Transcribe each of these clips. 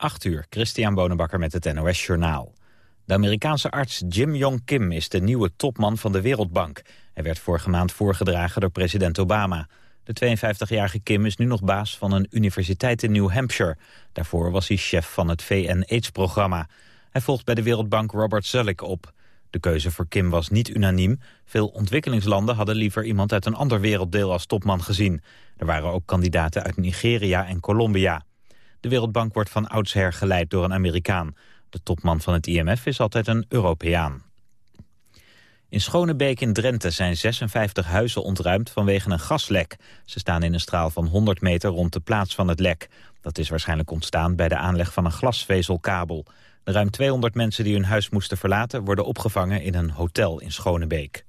8 uur, Christian Bonenbakker met het NOS Journaal. De Amerikaanse arts Jim Yong Kim is de nieuwe topman van de Wereldbank. Hij werd vorige maand voorgedragen door president Obama. De 52-jarige Kim is nu nog baas van een universiteit in New Hampshire. Daarvoor was hij chef van het VN-AIDS-programma. Hij volgt bij de Wereldbank Robert Zulik op. De keuze voor Kim was niet unaniem. Veel ontwikkelingslanden hadden liever iemand uit een ander werelddeel als topman gezien. Er waren ook kandidaten uit Nigeria en Colombia. De Wereldbank wordt van oudsher geleid door een Amerikaan. De topman van het IMF is altijd een Europeaan. In Schonebeek in Drenthe zijn 56 huizen ontruimd vanwege een gaslek. Ze staan in een straal van 100 meter rond de plaats van het lek. Dat is waarschijnlijk ontstaan bij de aanleg van een glasvezelkabel. De ruim 200 mensen die hun huis moesten verlaten... worden opgevangen in een hotel in Schonebeek.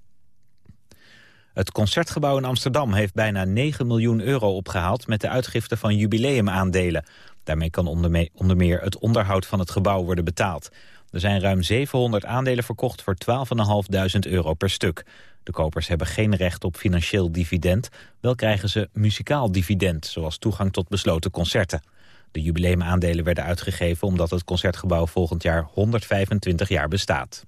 Het Concertgebouw in Amsterdam heeft bijna 9 miljoen euro opgehaald... met de uitgifte van jubileumaandelen. Daarmee kan onder meer het onderhoud van het gebouw worden betaald. Er zijn ruim 700 aandelen verkocht voor 12.500 euro per stuk. De kopers hebben geen recht op financieel dividend. Wel krijgen ze muzikaal dividend, zoals toegang tot besloten concerten. De jubileumaandelen werden uitgegeven omdat het Concertgebouw volgend jaar 125 jaar bestaat.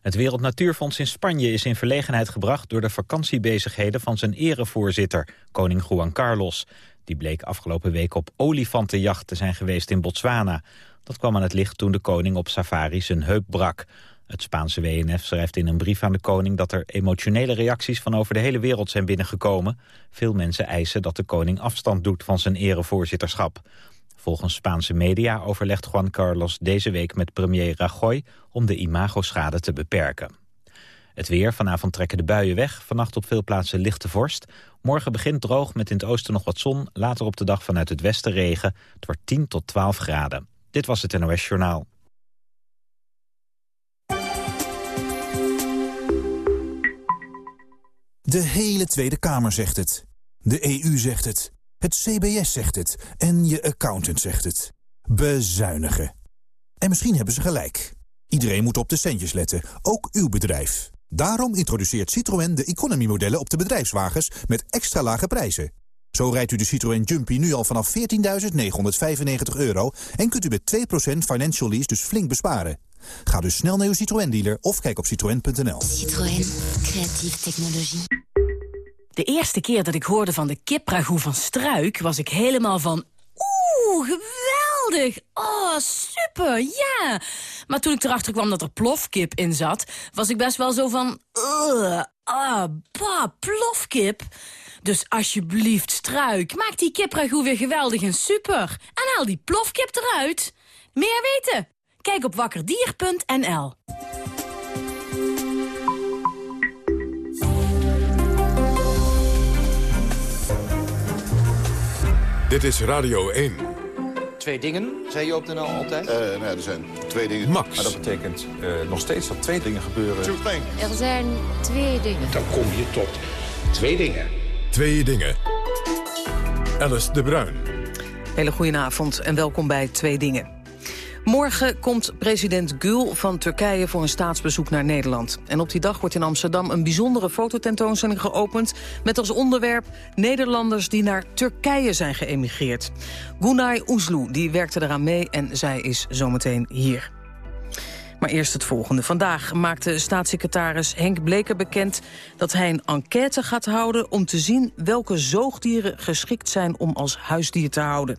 Het Wereld Natuurfonds in Spanje is in verlegenheid gebracht... door de vakantiebezigheden van zijn erevoorzitter, koning Juan Carlos. Die bleek afgelopen week op olifantenjacht te zijn geweest in Botswana. Dat kwam aan het licht toen de koning op safari zijn heup brak. Het Spaanse WNF schrijft in een brief aan de koning... dat er emotionele reacties van over de hele wereld zijn binnengekomen. Veel mensen eisen dat de koning afstand doet van zijn erevoorzitterschap. Volgens Spaanse media overlegt Juan Carlos deze week met premier Rajoy... om de imagoschade te beperken. Het weer, vanavond trekken de buien weg. Vannacht op veel plaatsen lichte vorst. Morgen begint droog met in het oosten nog wat zon. Later op de dag vanuit het westen regen. Het wordt 10 tot 12 graden. Dit was het NOS Journaal. De hele Tweede Kamer zegt het. De EU zegt het. Het CBS zegt het. En je accountant zegt het. Bezuinigen. En misschien hebben ze gelijk. Iedereen moet op de centjes letten, ook uw bedrijf. Daarom introduceert Citroën de economy-modellen op de bedrijfswagens met extra lage prijzen. Zo rijdt u de Citroën Jumpy nu al vanaf 14.995 euro... en kunt u met 2% financial lease dus flink besparen. Ga dus snel naar uw Citroën-dealer of kijk op citroën.nl. Citroën. Creatieve technologie. De eerste keer dat ik hoorde van de kipragoe van Struik... was ik helemaal van... Oeh, geweldig! Oh, super, ja! Maar toen ik erachter kwam dat er plofkip in zat... was ik best wel zo van... Ah, bah, plofkip... Dus alsjeblieft, Struik, maak die kipragoe weer geweldig en super. En haal die plofkip eruit. Meer weten? Kijk op wakkerdier.nl. Dit is Radio 1. Twee dingen, zei je op de NL altijd? Uh, nee, er zijn twee dingen. Max. Maar dat betekent uh, nog steeds dat twee dingen gebeuren. Er zijn twee dingen. Dan kom je tot twee dingen. Twee dingen. Alice de Bruin. Hele goedenavond en welkom bij Twee Dingen. Morgen komt president Gül van Turkije voor een staatsbezoek naar Nederland. En op die dag wordt in Amsterdam een bijzondere fototentoonstelling geopend... met als onderwerp Nederlanders die naar Turkije zijn geëmigreerd. Gunay Oesloe die werkte eraan mee en zij is zometeen hier. Maar eerst het volgende. Vandaag maakte staatssecretaris Henk Bleker bekend... dat hij een enquête gaat houden om te zien welke zoogdieren geschikt zijn... om als huisdier te houden.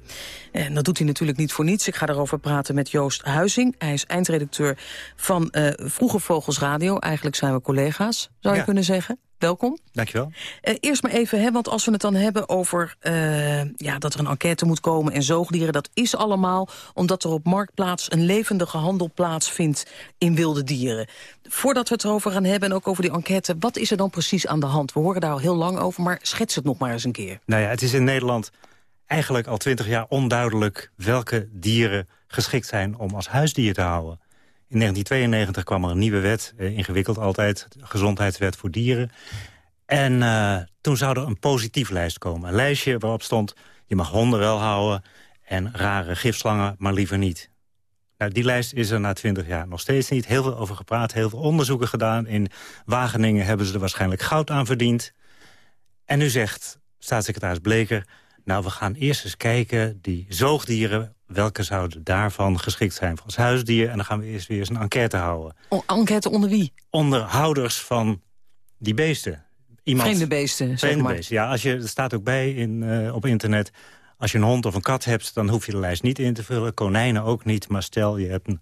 En dat doet hij natuurlijk niet voor niets. Ik ga erover praten met Joost Huizing. Hij is eindredacteur van uh, Vroege Vogels Radio. Eigenlijk zijn we collega's, zou je kunnen zeggen. Welkom. Dankjewel. Uh, eerst maar even, hè, want als we het dan hebben over uh, ja, dat er een enquête moet komen en zoogdieren, dat is allemaal omdat er op Marktplaats een levendige handel plaatsvindt in wilde dieren. Voordat we het erover gaan hebben en ook over die enquête, wat is er dan precies aan de hand? We horen daar al heel lang over, maar schets het nog maar eens een keer. Nou ja, het is in Nederland eigenlijk al twintig jaar onduidelijk welke dieren geschikt zijn om als huisdier te houden. In 1992 kwam er een nieuwe wet, eh, ingewikkeld altijd, gezondheidswet voor dieren. En uh, toen zou er een positief lijst komen. Een lijstje waarop stond, je mag honden wel houden en rare gifslangen, maar liever niet. Nou, die lijst is er na twintig jaar nog steeds niet. Heel veel over gepraat, heel veel onderzoeken gedaan. In Wageningen hebben ze er waarschijnlijk goud aan verdiend. En nu zegt staatssecretaris Bleker... Nou, we gaan eerst eens kijken, die zoogdieren... welke zouden daarvan geschikt zijn voor als huisdier... en dan gaan we eerst weer eens een enquête houden. O, enquête onder wie? Onder houders van die beesten. Iemand, Vreemde beesten, zeg vreemde maar. beesten, ja. Als je, er staat ook bij in, eh, op internet... als je een hond of een kat hebt, dan hoef je de lijst niet in te vullen. Konijnen ook niet, maar stel je hebt een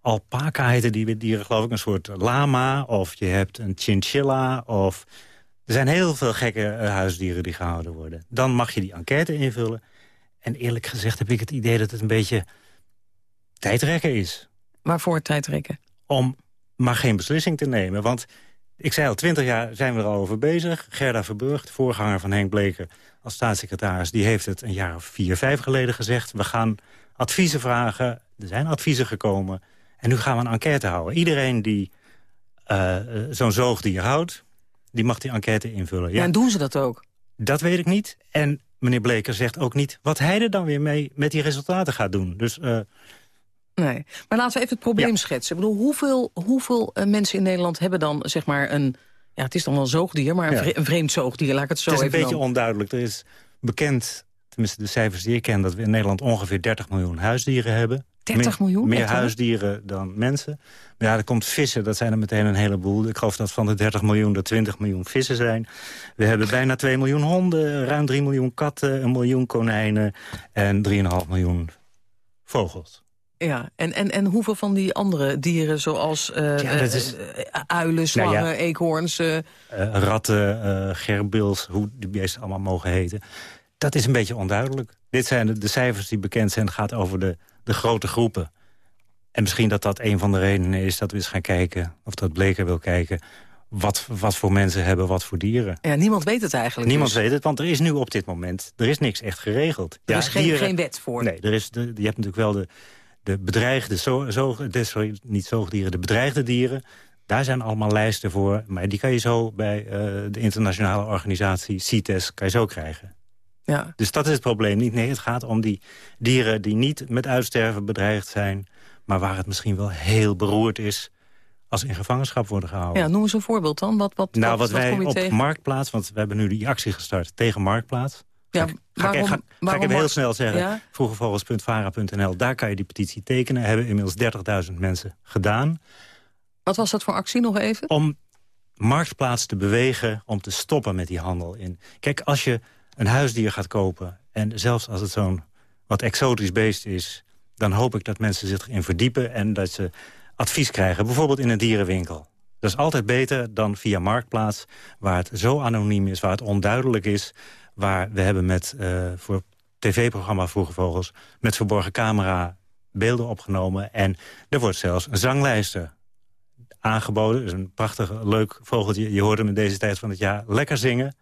alpaca, heten die dieren geloof ik... een soort lama, of je hebt een chinchilla, of... Er zijn heel veel gekke eh, huisdieren die gehouden worden. Dan mag je die enquête invullen. En eerlijk gezegd heb ik het idee dat het een beetje tijdrekken is. Waarvoor tijdrekken? Om maar geen beslissing te nemen. Want ik zei al, twintig jaar zijn we er al over bezig. Gerda Verburg, de voorganger van Henk Bleker als staatssecretaris... die heeft het een jaar of vier, vijf geleden gezegd. We gaan adviezen vragen. Er zijn adviezen gekomen. En nu gaan we een enquête houden. Iedereen die uh, zo'n zoogdier houdt, die mag die enquête invullen. Ja, en doen ze dat ook? Dat weet ik niet. En meneer Bleker zegt ook niet wat hij er dan weer mee met die resultaten gaat doen. Dus... Uh, Nee, maar laten we even het probleem ja. schetsen. Ik bedoel, hoeveel, hoeveel uh, mensen in Nederland hebben dan zeg maar een... Ja, het is dan wel een zoogdier, maar een, ja. een vreemd zoogdier, laat ik het zo even Het is een beetje dan. onduidelijk. Er is bekend, tenminste de cijfers die ik ken... dat we in Nederland ongeveer 30 miljoen huisdieren hebben. 30 miljoen? Meer huisdieren dan mensen. Maar ja, er komt vissen, dat zijn er meteen een heleboel. Ik geloof dat van de 30 miljoen er 20 miljoen vissen zijn. We hebben bijna 2 miljoen honden, ruim 3 miljoen katten... een miljoen konijnen en 3,5 miljoen vogels. Ja, en, en, en hoeveel van die andere dieren, zoals uh, ja, is... uh, uilen, slangen, nou ja. eekhoorns... Uh... ratten, gerbils, hoe die beesten allemaal mogen heten. Dat is een beetje onduidelijk. Dit zijn de, de cijfers die bekend zijn. Het gaat over de, de grote groepen. En misschien dat dat een van de redenen is dat we eens gaan kijken... of dat Bleker wil kijken... Wat, wat voor mensen hebben wat voor dieren. Ja, niemand weet het eigenlijk. Niemand dus. weet het, want er is nu op dit moment... er is niks echt geregeld. Er ja, is geen, dieren, geen wet voor. Nee, er is de, je hebt natuurlijk wel de, de bedreigde, zo, zo, de, sorry, niet zoogdieren, de bedreigde dieren. Daar zijn allemaal lijsten voor. Maar die kan je zo bij uh, de internationale organisatie CITES kan je zo krijgen. Ja. Dus dat is het probleem niet. Nee, het gaat om die dieren die niet met uitsterven bedreigd zijn... maar waar het misschien wel heel beroerd is als in gevangenschap worden gehouden. Ja, noem eens een voorbeeld dan. Wat, wat, nou, wat, wij op tegen? Marktplaats, want we hebben nu die actie gestart tegen Marktplaats. Ja, ga, waarom, ik, ga, ga waarom ik even heel snel zeggen. Ja? Vroegevogels.vara.nl, daar kan je die petitie tekenen. Hebben inmiddels 30.000 mensen gedaan. Wat was dat voor actie nog even? Om Marktplaats te bewegen om te stoppen met die handel in. Kijk, als je een huisdier gaat kopen... en zelfs als het zo'n wat exotisch beest is... dan hoop ik dat mensen zich erin verdiepen... en dat ze advies krijgen, bijvoorbeeld in een dierenwinkel. Dat is altijd beter dan via Marktplaats... waar het zo anoniem is, waar het onduidelijk is... waar we hebben met uh, voor tv-programma Vroege Vogels... met verborgen camera beelden opgenomen... en er wordt zelfs een zanglijster aangeboden. Is een prachtig, leuk vogeltje. Je hoort hem in deze tijd van het jaar lekker zingen.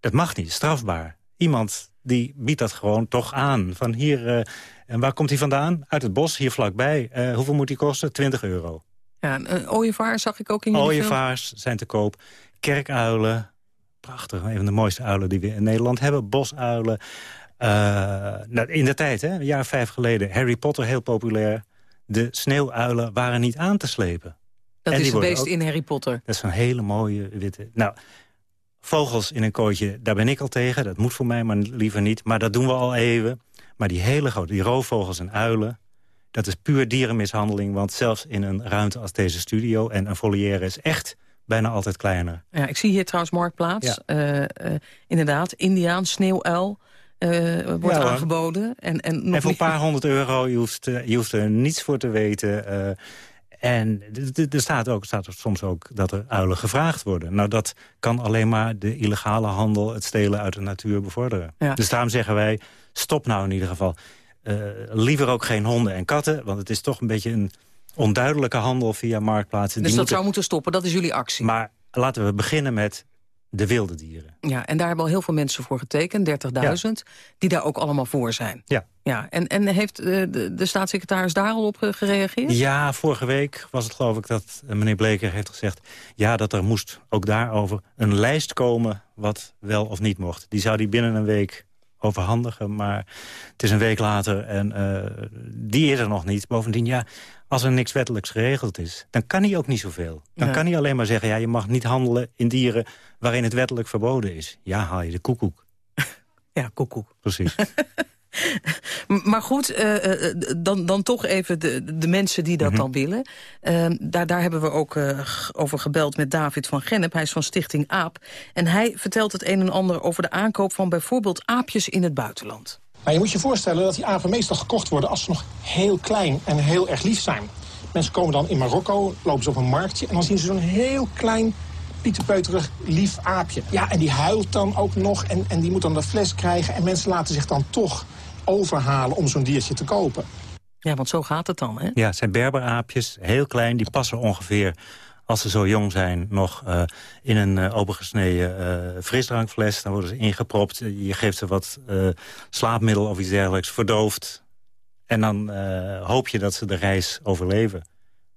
Dat mag niet, strafbaar. Iemand die biedt dat gewoon toch aan. Van hier, uh, en waar komt hij vandaan? Uit het bos, hier vlakbij. Uh, hoeveel moet die kosten? 20 euro. Ja, een ooievaar zag ik ook in jullie Ooievaars zijn te koop. Kerkuilen, prachtig. Een van de mooiste uilen die we in Nederland hebben. Bosuilen. Uh, nou, in de tijd, hè, een jaar vijf geleden. Harry Potter, heel populair. De sneeuwuilen waren niet aan te slepen. Dat En is het beest ook- in Harry Potter. Dat is een hele mooie witte... Nou, vogels in een kooitje, daar ben ik al tegen. Dat moet voor mij, maar liever niet. Maar dat doen we al even. Maar die hele grote, die roofvogels en uilen... dat is puur dierenmishandeling. Want zelfs in een ruimte als deze studio... en een volière is echt bijna altijd kleiner. Ja, ik zie hier trouwens Marktplaats. Eh, eh, inderdaad, Indiaan, sneeuwuil eh, wordt Ja, aangeboden. En, en, nog en voor een paar honderd euro, je hoeft, je hoeft er niets voor te weten. En er staat, ook, staat er soms ook dat er uilen gevraagd worden. Nou, dat kan alleen maar de illegale handel, het stelen uit de natuur bevorderen. Ja. Dus daarom zeggen wij, stop nou in ieder geval. Eh, liever ook geen honden en katten, want het is toch een beetje een onduidelijke handel via marktplaatsen. Dus Die dat zou moeten stoppen, dat is jullie actie. Maar laten we beginnen met de wilde dieren. Ja, en daar hebben al heel veel mensen voor getekend, 30.000, die daar ook allemaal voor zijn. Ja. Ja, en, en heeft eh, de, de staatssecretaris daar al op gereageerd? Ja, vorige week was het geloof ik dat eh, meneer Bleker heeft gezegd... ja, dat er moest ook daarover een lijst komen wat wel of niet mocht. Die zou die binnen een week overhandigen, maar het is een week later en eh, die is er nog niet. Bovendien, ja, als er niks wettelijks geregeld is, dan kan hij ook niet zoveel. Dan Ja. kan hij alleen maar zeggen, ja, je mag niet handelen in dieren waarin het wettelijk verboden is. Ja, haal je de koekoek. Ja, koekoek. Precies. maar goed, uh, dan, dan toch even de, de mensen die dat mm -hmm. dan willen. Uh, daar, daar hebben we ook over gebeld met David van Gennep. Hij is van Stichting AAP. En hij vertelt het een en ander over de aankoop van bijvoorbeeld aapjes in het buitenland. Maar je moet je voorstellen dat die apen meestal gekocht worden... als ze nog heel klein en heel erg lief zijn. Mensen komen dan in Marokko, lopen ze op een marktje... en dan zien ze zo'n heel klein, pieterpeuterig, lief aapje. Ja, en die huilt dan ook nog en, en die moet dan de fles krijgen... en mensen laten zich dan toch overhalen om zo'n diertje te kopen. Ja, want zo gaat het dan, hè? Ja, het zijn berberaapjes, heel klein. Die passen ongeveer, als ze zo jong zijn, nog uh, in een uh, opengesneden uh, frisdrankfles. Dan worden ze ingepropt. Je geeft ze wat slaapmiddel of iets dergelijks, verdoofd. En dan hoop je dat ze de reis overleven.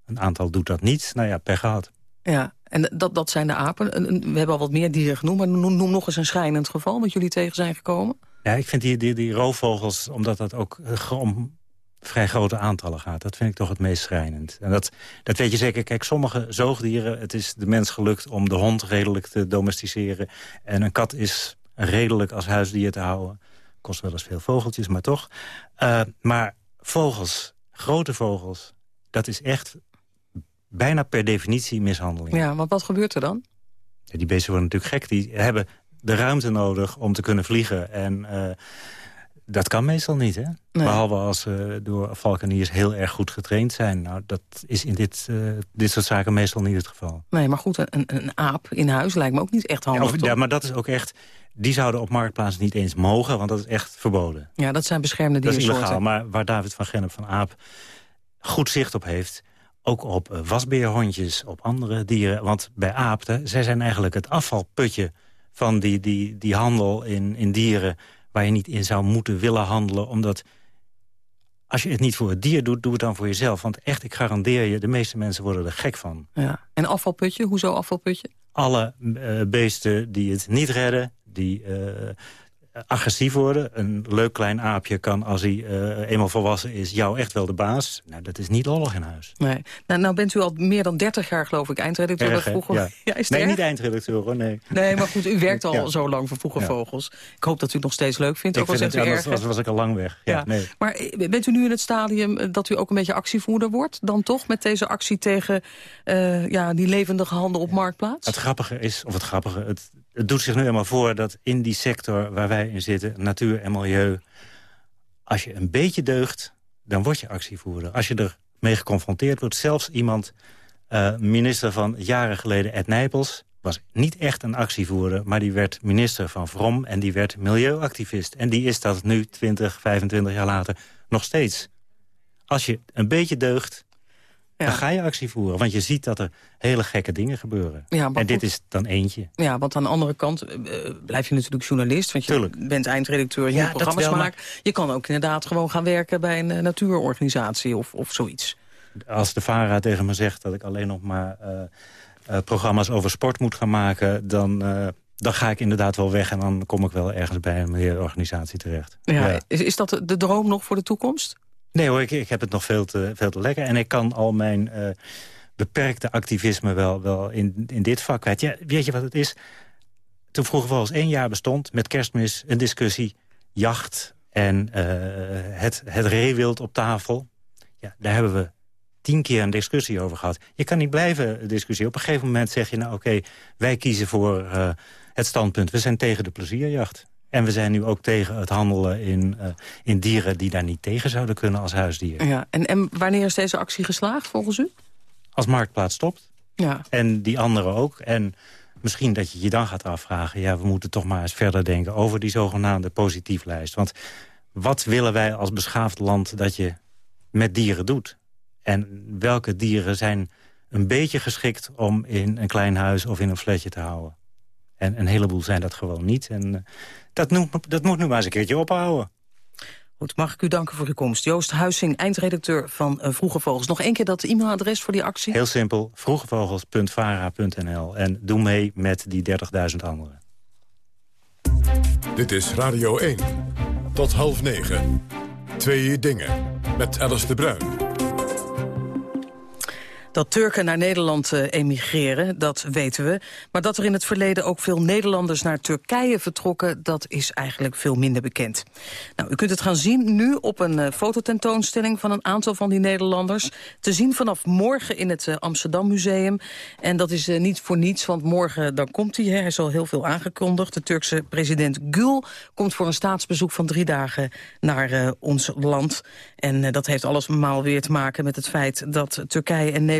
Een aantal doet dat niet. Nou ja, pech gehad. Ja, en dat, dat zijn de apen. We hebben al wat meer dieren genoemd, maar noem, noem nog eens een schrijnend geval... wat jullie tegen zijn gekomen. Ja, ik vind die, die, die roofvogels, omdat dat ook om vrij grote aantallen gaat... dat vind ik toch het meest schrijnend. En dat, dat weet je zeker. Kijk, sommige zoogdieren, het is de mens gelukt om de hond redelijk te domesticeren. En een kat is redelijk als huisdier te houden. Kost wel eens veel vogeltjes, maar toch. Uh, maar vogels, grote vogels, dat is echt bijna per definitie mishandeling. Ja, want wat gebeurt er dan? Ja, die beesten worden natuurlijk gek. Die hebben de ruimte nodig om te kunnen vliegen. En uh, dat kan meestal niet, hè? Nee. Behalve als ze uh, door valkeniers heel erg goed getraind zijn. Nou, dat is in dit, uh, dit soort zaken meestal niet het geval. Nee, maar goed, een, een aap in huis lijkt me ook niet echt handig, ja, of, ja, maar dat is ook echt... Die zouden op marktplaats niet eens mogen, want dat is echt verboden. Ja, dat zijn beschermde diersoorten. Dat is illegaal, maar waar David van Gennep van Aap goed zicht op heeft... ook op wasbeerhondjes, op andere dieren. Want bij aap, zij zijn eigenlijk het afvalputje van die, die, die handel in, in dieren... waar je niet in zou moeten willen handelen. Omdat als je het niet voor het dier doet, doe het dan voor jezelf. Want echt, ik garandeer je, de meeste mensen worden er gek van. Ja. En afvalputje, hoezo afvalputje? Alle uh, beesten die het niet redden, die uh, agressief worden. Een leuk klein aapje kan, als hij uh, eenmaal volwassen is, jou echt wel de baas. Nou, dat is niet lollig in huis. Nee. Nou, nou bent u al meer dan 30 jaar, geloof ik, eindredacteur erg, Vroege ja. ja nee, niet eindredacteur, hoor, nee. Nee, maar goed, u werkt al ja. zo lang voor Vroege ja. Vogels. Ik hoop dat u het nog steeds leuk vindt. Ik ook vind het, anders was, was ik al lang weg. Ja, Nee. Maar eh, bent u nu in het stadium dat u ook een beetje actievoerder wordt? Dan toch, met deze actie tegen uh, ja, die levendige handen op Marktplaats? Het grappige is, of het grappige, het, het doet zich nu helemaal voor dat in die sector waar wij in zitten... natuur en milieu, als je een beetje deugt, dan word je actievoerder. Als je ermee geconfronteerd wordt, zelfs iemand... Uh, minister van jaren geleden, Ed Nijpels... was niet echt een actievoerder, maar die werd minister van Vrom... en die werd milieuactivist. En die is dat nu, 20, 25 jaar later, nog steeds. Als je een beetje deugt, ja. Dan ga je actie voeren, want je ziet dat er hele gekke dingen gebeuren. Ja, en dit is dan eentje. Ja, want aan de andere kant uh, blijf je natuurlijk journalist... want je Tuurlijk. bent eindredacteur, je ja, programma's. Maar... Je kan ook inderdaad gewoon gaan werken bij een uh, natuurorganisatie of, of zoiets. Als de VARA tegen me zegt dat ik alleen nog maar uh, programma's over sport moet gaan maken... dan dan ga ik inderdaad wel weg en dan kom ik wel ergens bij een milieuorganisatie terecht. Ja, ja. Is, is dat de droom nog voor de toekomst? Nee hoor, ik, ik heb het nog veel te, veel te lekker. En ik kan al mijn uh, beperkte activisme wel, wel in, in dit vak kwijt. Ja, weet je wat het is? Toen vroeger wel eens één jaar bestond met kerstmis een discussie... jacht en uh, het, het reewild op tafel. Ja, daar hebben we tien keer een discussie over gehad. Je kan niet blijven discussiëren. Op een gegeven moment zeg je, nou oké, wij kiezen voor uh, het standpunt. We zijn tegen de plezierjacht. En we zijn nu ook tegen het handelen in, uh, in dieren die daar niet tegen zouden kunnen als huisdier. Ja, en, en wanneer is deze actie geslaagd volgens u? Als Marktplaats stopt. Ja. En die anderen ook. En misschien dat je je dan gaat afvragen... ja, we moeten toch maar eens verder denken over die zogenaamde positieflijst. Want wat willen wij als beschaafd land dat je met dieren doet? En welke dieren zijn een beetje geschikt om in een klein huis of in een flatje te houden? En een heleboel zijn dat gewoon niet. En uh, dat, moet, dat moet nu maar eens een keertje ophouden. Goed, mag ik u danken voor uw komst. Joost Huizing, eindredacteur van uh, Vroege Vogels. Nog één keer dat e-mailadres voor die actie? Heel simpel, vroegevogels.vara.nl. En doe mee met die 30.000 anderen. Dit is Radio 1. Tot half negen. Twee dingen. Met Alice de Bruin. Dat Turken naar Nederland uh, emigreren, dat weten we. Maar dat er in het verleden ook veel Nederlanders naar Turkije vertrokken... dat is eigenlijk veel minder bekend. Nou, u kunt het gaan zien nu op een uh, fototentoonstelling... van een aantal van die Nederlanders. Te zien vanaf morgen in het uh, Amsterdam Museum. En dat is niet voor niets, want morgen dan komt hij. Hij is al heel veel aangekondigd. De Turkse president Gül komt voor een staatsbezoek van drie dagen naar ons land. En dat heeft allesmaal weer te maken met het feit dat Turkije en Nederland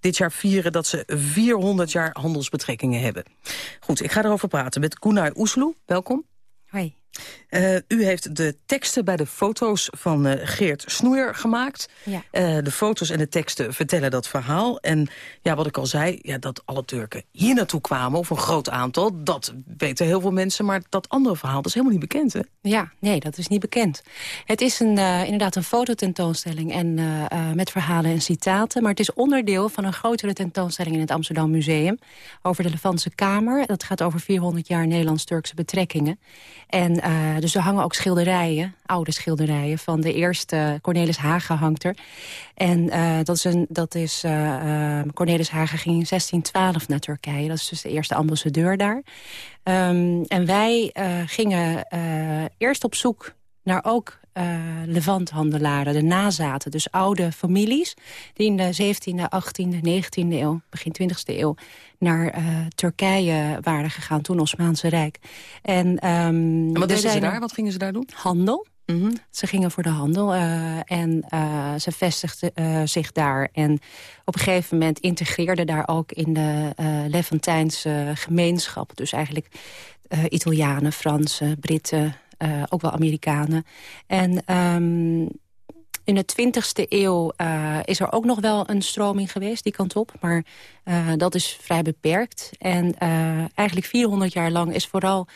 dit jaar vieren dat ze 400 jaar handelsbetrekkingen hebben. Goed, ik ga erover praten met Gunnar Oesloe. Welkom. Hoi. Uh, u heeft de teksten bij de foto's van uh, Geert Snoeier gemaakt. Ja. Uh, de foto's en de teksten vertellen dat verhaal. En ja, wat ik al zei, ja, dat alle Turken hier naartoe kwamen... of een groot aantal, dat weten heel veel mensen. Maar dat andere verhaal, dat is helemaal niet bekend, hè? Ja, nee, dat is niet bekend. Het is een, inderdaad een fototentoonstelling en, met verhalen en citaten. Maar het is onderdeel van een grotere tentoonstelling... in het Amsterdam Museum over de Levantse Kamer. Dat gaat over 400 jaar Nederlands-Turkse betrekkingen. En dus er hangen ook schilderijen, oude schilderijen... van de eerste Cornelis Haga hangt er. En uh, dat is, een, dat is uh, Cornelis Haga ging in 1612 naar Turkije. Dat is dus de eerste ambassadeur daar. Um, en wij gingen eerst op zoek naar ook uh, levanthandelaren, de nazaten. Dus oude families die in de 17e, 18e, 19e eeuw, begin 20e eeuw... naar uh, Turkije waren gegaan, toen Osmaanse Rijk. En, um, en wat deden ze daar? Wat gingen ze daar doen? Handel. Mm -hmm. Ze gingen voor de handel uh, en uh, ze vestigden uh, zich daar. En op een gegeven moment integreerden daar ook in de Levantijnse gemeenschap. Dus eigenlijk Italianen, Fransen, Britten, uh, ook wel Amerikanen. En um, in de 20e eeuw uh, is er ook nog wel een stroming geweest, die kant op. Maar uh, dat is vrij beperkt. En eigenlijk 400 jaar lang is vooral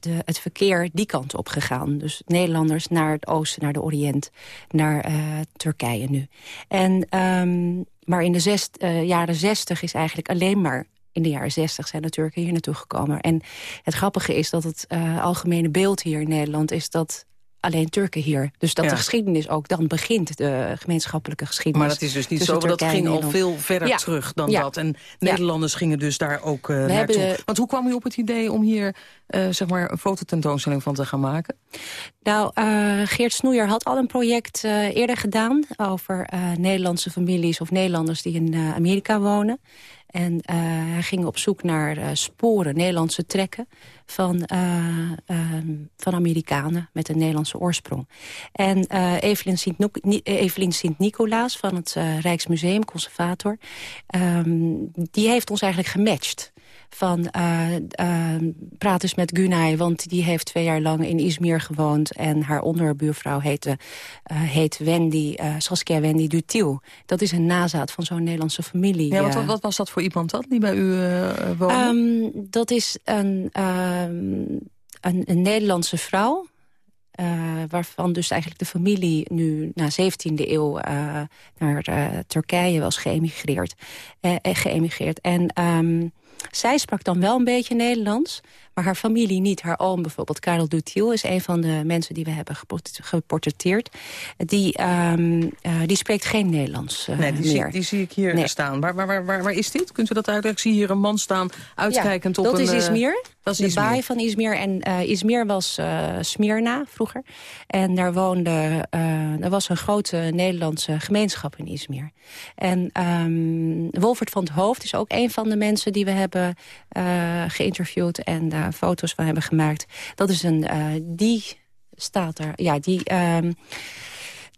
de, het verkeer die kant op gegaan. Dus Nederlanders naar het oosten, naar de Oriënt, naar Turkije nu. En, um, maar in de jaren 60 is eigenlijk alleen maar in de jaren zestig zijn de Turken hier naartoe gekomen. En het grappige is dat het uh, algemene beeld hier in Nederland is dat alleen Turken hier. Dus dat Ja. de geschiedenis ook dan begint, de gemeenschappelijke geschiedenis. Maar dat is dus niet zo, dat ging al veel verder Ja. terug dan Ja. dat. En Nederlanders gingen dus daar ook eh, naartoe. hebben- Want hoe kwam u op het idee om hier eh, zeg maar een fototentoonstelling van te gaan maken? Nou, eh, Geert Snoeier had al een project eh, eerder gedaan... over eh, Nederlandse families of Nederlanders die in eh, Amerika wonen. En eh, hij ging op zoek naar eh, sporen, Nederlandse trekken... Van, eh, ehm, van Amerikanen met een Nederlandse oorsprong. En Evelien Sint- Ni- Evelien Sint-Nicolaas van het Rijksmuseum, conservator... ehm, die heeft ons eigenlijk gematcht van eh, praat eens met Gunay, want die heeft twee jaar lang in Izmir gewoond. En haar onderbuurvrouw heette, eh, heet Wendy, eh, Saskia Wendy Dutiel. Dat is een nazaat van zo'n Nederlandse familie. Ja, wat, wat was dat voor iemand dan, die bij u woonde? Ehm, dat is een, ehm, een, een Nederlandse vrouw. waarvan dus eigenlijk de familie nu na 17e eeuw naar Turkije was geëmigreerd. geëmigreerd. En zij sprak dan wel een beetje Nederlands, maar haar familie niet. Haar oom bijvoorbeeld, Karel Dutiel, is een van de mensen die we hebben geport- geportretteerd. Die, ehm, eh, die spreekt geen Nederlands eh, nee, die meer. zie, die zie ik hier Nee. staan. Waar, waar, waar, waar, is dit? Kunt u dat uitleggen? Ik zie hier een man staan, uitkijkend ja, op dat een... is eh, Izmir. dat is de Izmir. baai van Izmir. En eh Izmir was Smyrna vroeger. En daar woonde... er was een grote Nederlandse gemeenschap in Izmir. En ehm Wolfert van het Hoofd is ook een van de mensen die we hebben geïnterviewd... en daar foto's van hebben gemaakt. Dat is een... eh, die staat er... Ja, die... eh,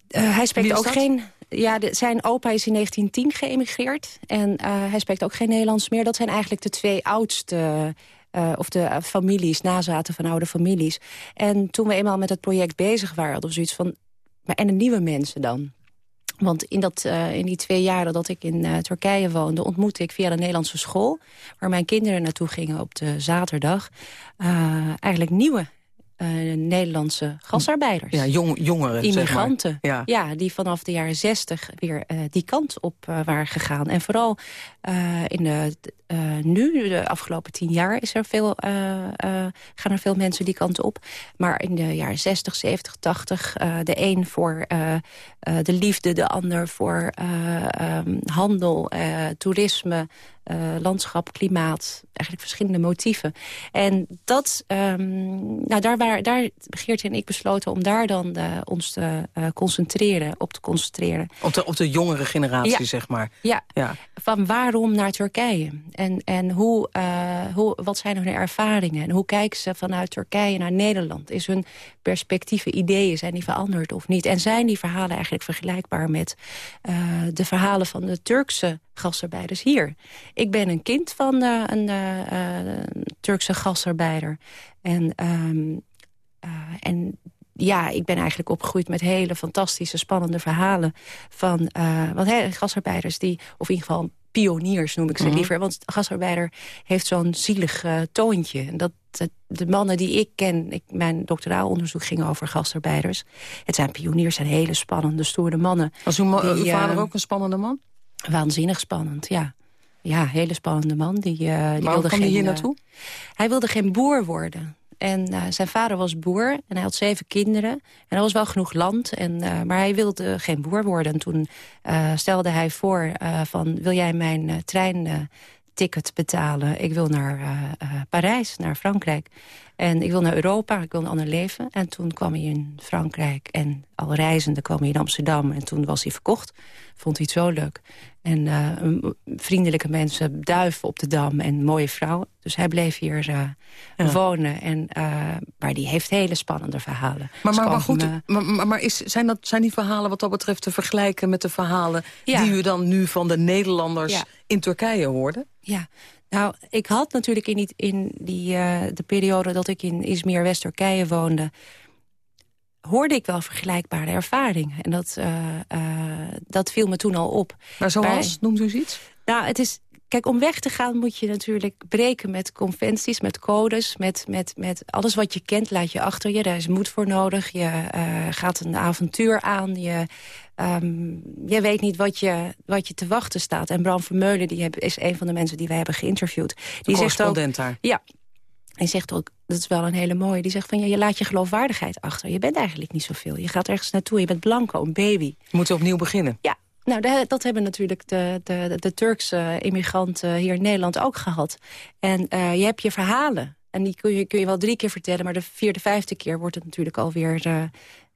hij spreekt ook dat? geen... Ja, de- zijn opa is in 1910 geëmigreerd. En eh, hij spreekt ook geen Nederlands meer. Dat zijn eigenlijk de twee oudste... eh, of de eh, families, nazaten van oude families. En toen we eenmaal met het project bezig waren... hadden we zoiets van... Maar en de nieuwe mensen dan? Want in, dat, eh, in die twee jaren dat ik in eh, Turkije woonde... ontmoette ik via de Nederlandse school... waar mijn kinderen naartoe gingen op de zaterdag... eh, eigenlijk nieuwe Nederlandse gastarbeiders. Ja, jong, jongeren, Immigranten. Zeg maar. ja. die vanaf de jaren zestig weer die kant op waren gegaan. En vooral in de, nu, de afgelopen tien jaar, is er veel, gaan er veel mensen die kant op. Maar in de jaren 60, 70, 80, de een voor de liefde, de ander voor um, handel, toerisme, landschap, klimaat, eigenlijk verschillende motieven. En dat, um, nou, daar, waar, daar Geert en ik besloten om daar dan ons te concentreren, op te concentreren. Op de, op de jongere generatie, ja. zeg maar. Ja. ja, van waarom naar Turkije? En, en hoe, hoe, wat zijn hun ervaringen? En hoe kijken ze vanuit Turkije naar Nederland? Is hun perspectieven, ideeën, zijn die veranderd of niet? En zijn die verhalen eigenlijk vergelijkbaar met de verhalen van de Turkse gastarbeiders hier. Ik ben een kind van uh, een Turkse gasarbeider. En, um, en ja, ik ben eigenlijk opgegroeid met hele fantastische, spannende verhalen... van hey, gasarbeiders die, of in ieder geval pioniers noem ik ze mm -hmm. liever. Want gasarbeider heeft zo'n zielig toontje. En dat, de mannen die ik ken, ik, mijn doctoraal onderzoek ging over gastarbeiders. Het zijn pioniers, zijn hele spannende, stoere mannen. Was uw, die, uw vader ook een spannende man? Waanzinnig spannend, ja. Ja, hele spannende man. Die, uh, die wilde geen, hij hier naartoe? Uh, hij wilde geen boer worden. En uh, zijn vader was boer en hij had zeven kinderen. En er was wel genoeg land, en, maar hij wilde geen boer worden. En toen stelde hij voor van, wil jij mijn treinticket betalen? Ik wil naar Parijs, naar Frankrijk. En ik wil naar Europa, ik wil een ander leven. En toen kwam hij in Frankrijk en al reizende kwam hij in Amsterdam. En toen was hij verkocht. Vond hij het zo leuk. En uh, vriendelijke mensen, duiven op de Dam en mooie vrouwen. Dus hij bleef hier uh, ja. wonen. En, uh, maar die heeft hele spannende verhalen. Maar, maar, maar goed, maar, maar is, zijn, dat, zijn die verhalen wat dat betreft te vergelijken met de verhalen... Ja. die u dan nu van de Nederlanders ja. in Turkije hoorde? Ja, nou, ik had natuurlijk in, die, in die, uh, de periode dat ik in Izmir, West-Turkije woonde... hoorde ik wel vergelijkbare ervaringen. En dat, uh, uh, dat viel me toen al op. Maar zoals? Bij, noemt u iets? Nou, het is... Kijk, om weg te gaan moet je natuurlijk breken met conventies, met codes, met, met, met alles wat je kent laat je achter je. Daar is moed voor nodig. Je gaat een avontuur aan. Je, um, je weet niet wat je, wat je te wachten staat. En Bram Vermeulen die heb, is een van de mensen die wij hebben geïnterviewd. Die zegt ook, daar. Ja, hij zegt ook, dat is wel een hele mooie... die zegt van, ja, je laat je geloofwaardigheid achter. Je bent eigenlijk niet zoveel. Je gaat ergens naartoe, je bent blanco, een baby. Je moet opnieuw beginnen. Ja, nou, dat hebben natuurlijk de, de, de Turkse immigranten hier in Nederland ook gehad. En uh, je hebt je verhalen. En die kun je, kun je wel drie keer vertellen, maar de vierde, vijfde keer wordt het natuurlijk alweer... Uh,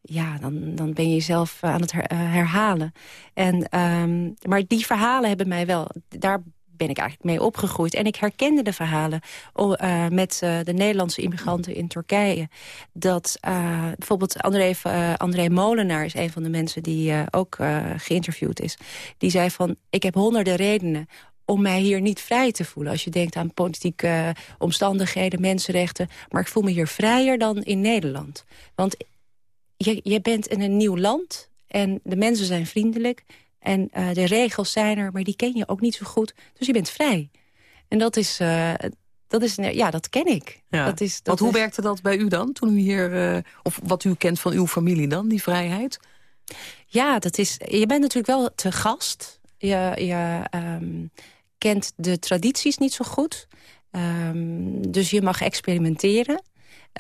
ja, dan, dan ben je jezelf aan het uh, herhalen. En, um, maar die verhalen hebben mij wel... Daar ben ik eigenlijk mee opgegroeid. En ik herkende de verhalen uh, met de Nederlandse immigranten in Turkije. Dat bijvoorbeeld André, André Molenaar is een van de mensen die ook geïnterviewd is. Die zei van, ik heb honderden redenen om mij hier niet vrij te voelen. Als je denkt aan politieke omstandigheden, mensenrechten. Maar ik voel me hier vrijer dan in Nederland. Want je, je bent in een nieuw land en de mensen zijn vriendelijk... En uh, de regels zijn er, maar die ken je ook niet zo goed. Dus je bent vrij. En dat is... Uh, dat is, ja, dat ken ik. Ja. Dat is, dat Want hoe is... werkte dat bij u dan, toen u hier... Uh, of wat u kent van uw familie dan, die vrijheid? Ja, dat is... Je bent natuurlijk wel te gast. Je, je um, kent de tradities niet zo goed. Um, dus je mag experimenteren.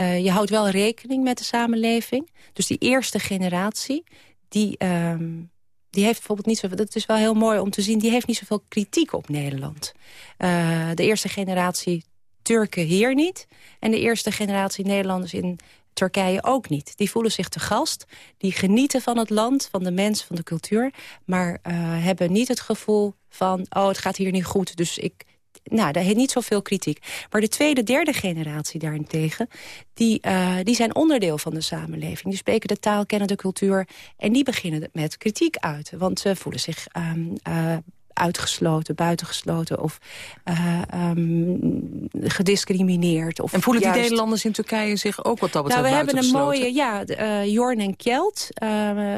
Uh, je houdt wel rekening met de samenleving. Dus die eerste generatie, die... Um, die heeft bijvoorbeeld niet zoveel... dat is wel heel mooi om te zien... die heeft niet zoveel kritiek op Nederland. Uh, de eerste generatie Turken hier niet... en de eerste generatie Nederlanders in Turkije ook niet. Die voelen zich te gast, die genieten van het land, van de mensen, van de cultuur... maar uh, hebben niet het gevoel van, oh, het gaat hier niet goed... dus ik, nou, daar heeft niet zoveel kritiek. Maar de tweede, derde generatie daarentegen... Die, uh, die zijn onderdeel van de samenleving. Die spreken de taal, kennen de cultuur... en die beginnen met kritiek uit. Want ze voelen zich um, uh, uitgesloten, buitengesloten of uh, um, gediscrimineerd. Of en voelen juist... die Nederlanders in Turkije zich ook wat dat betreft Nou, we hebben een mooie, ja, uh, Jorn en Kjeld uh,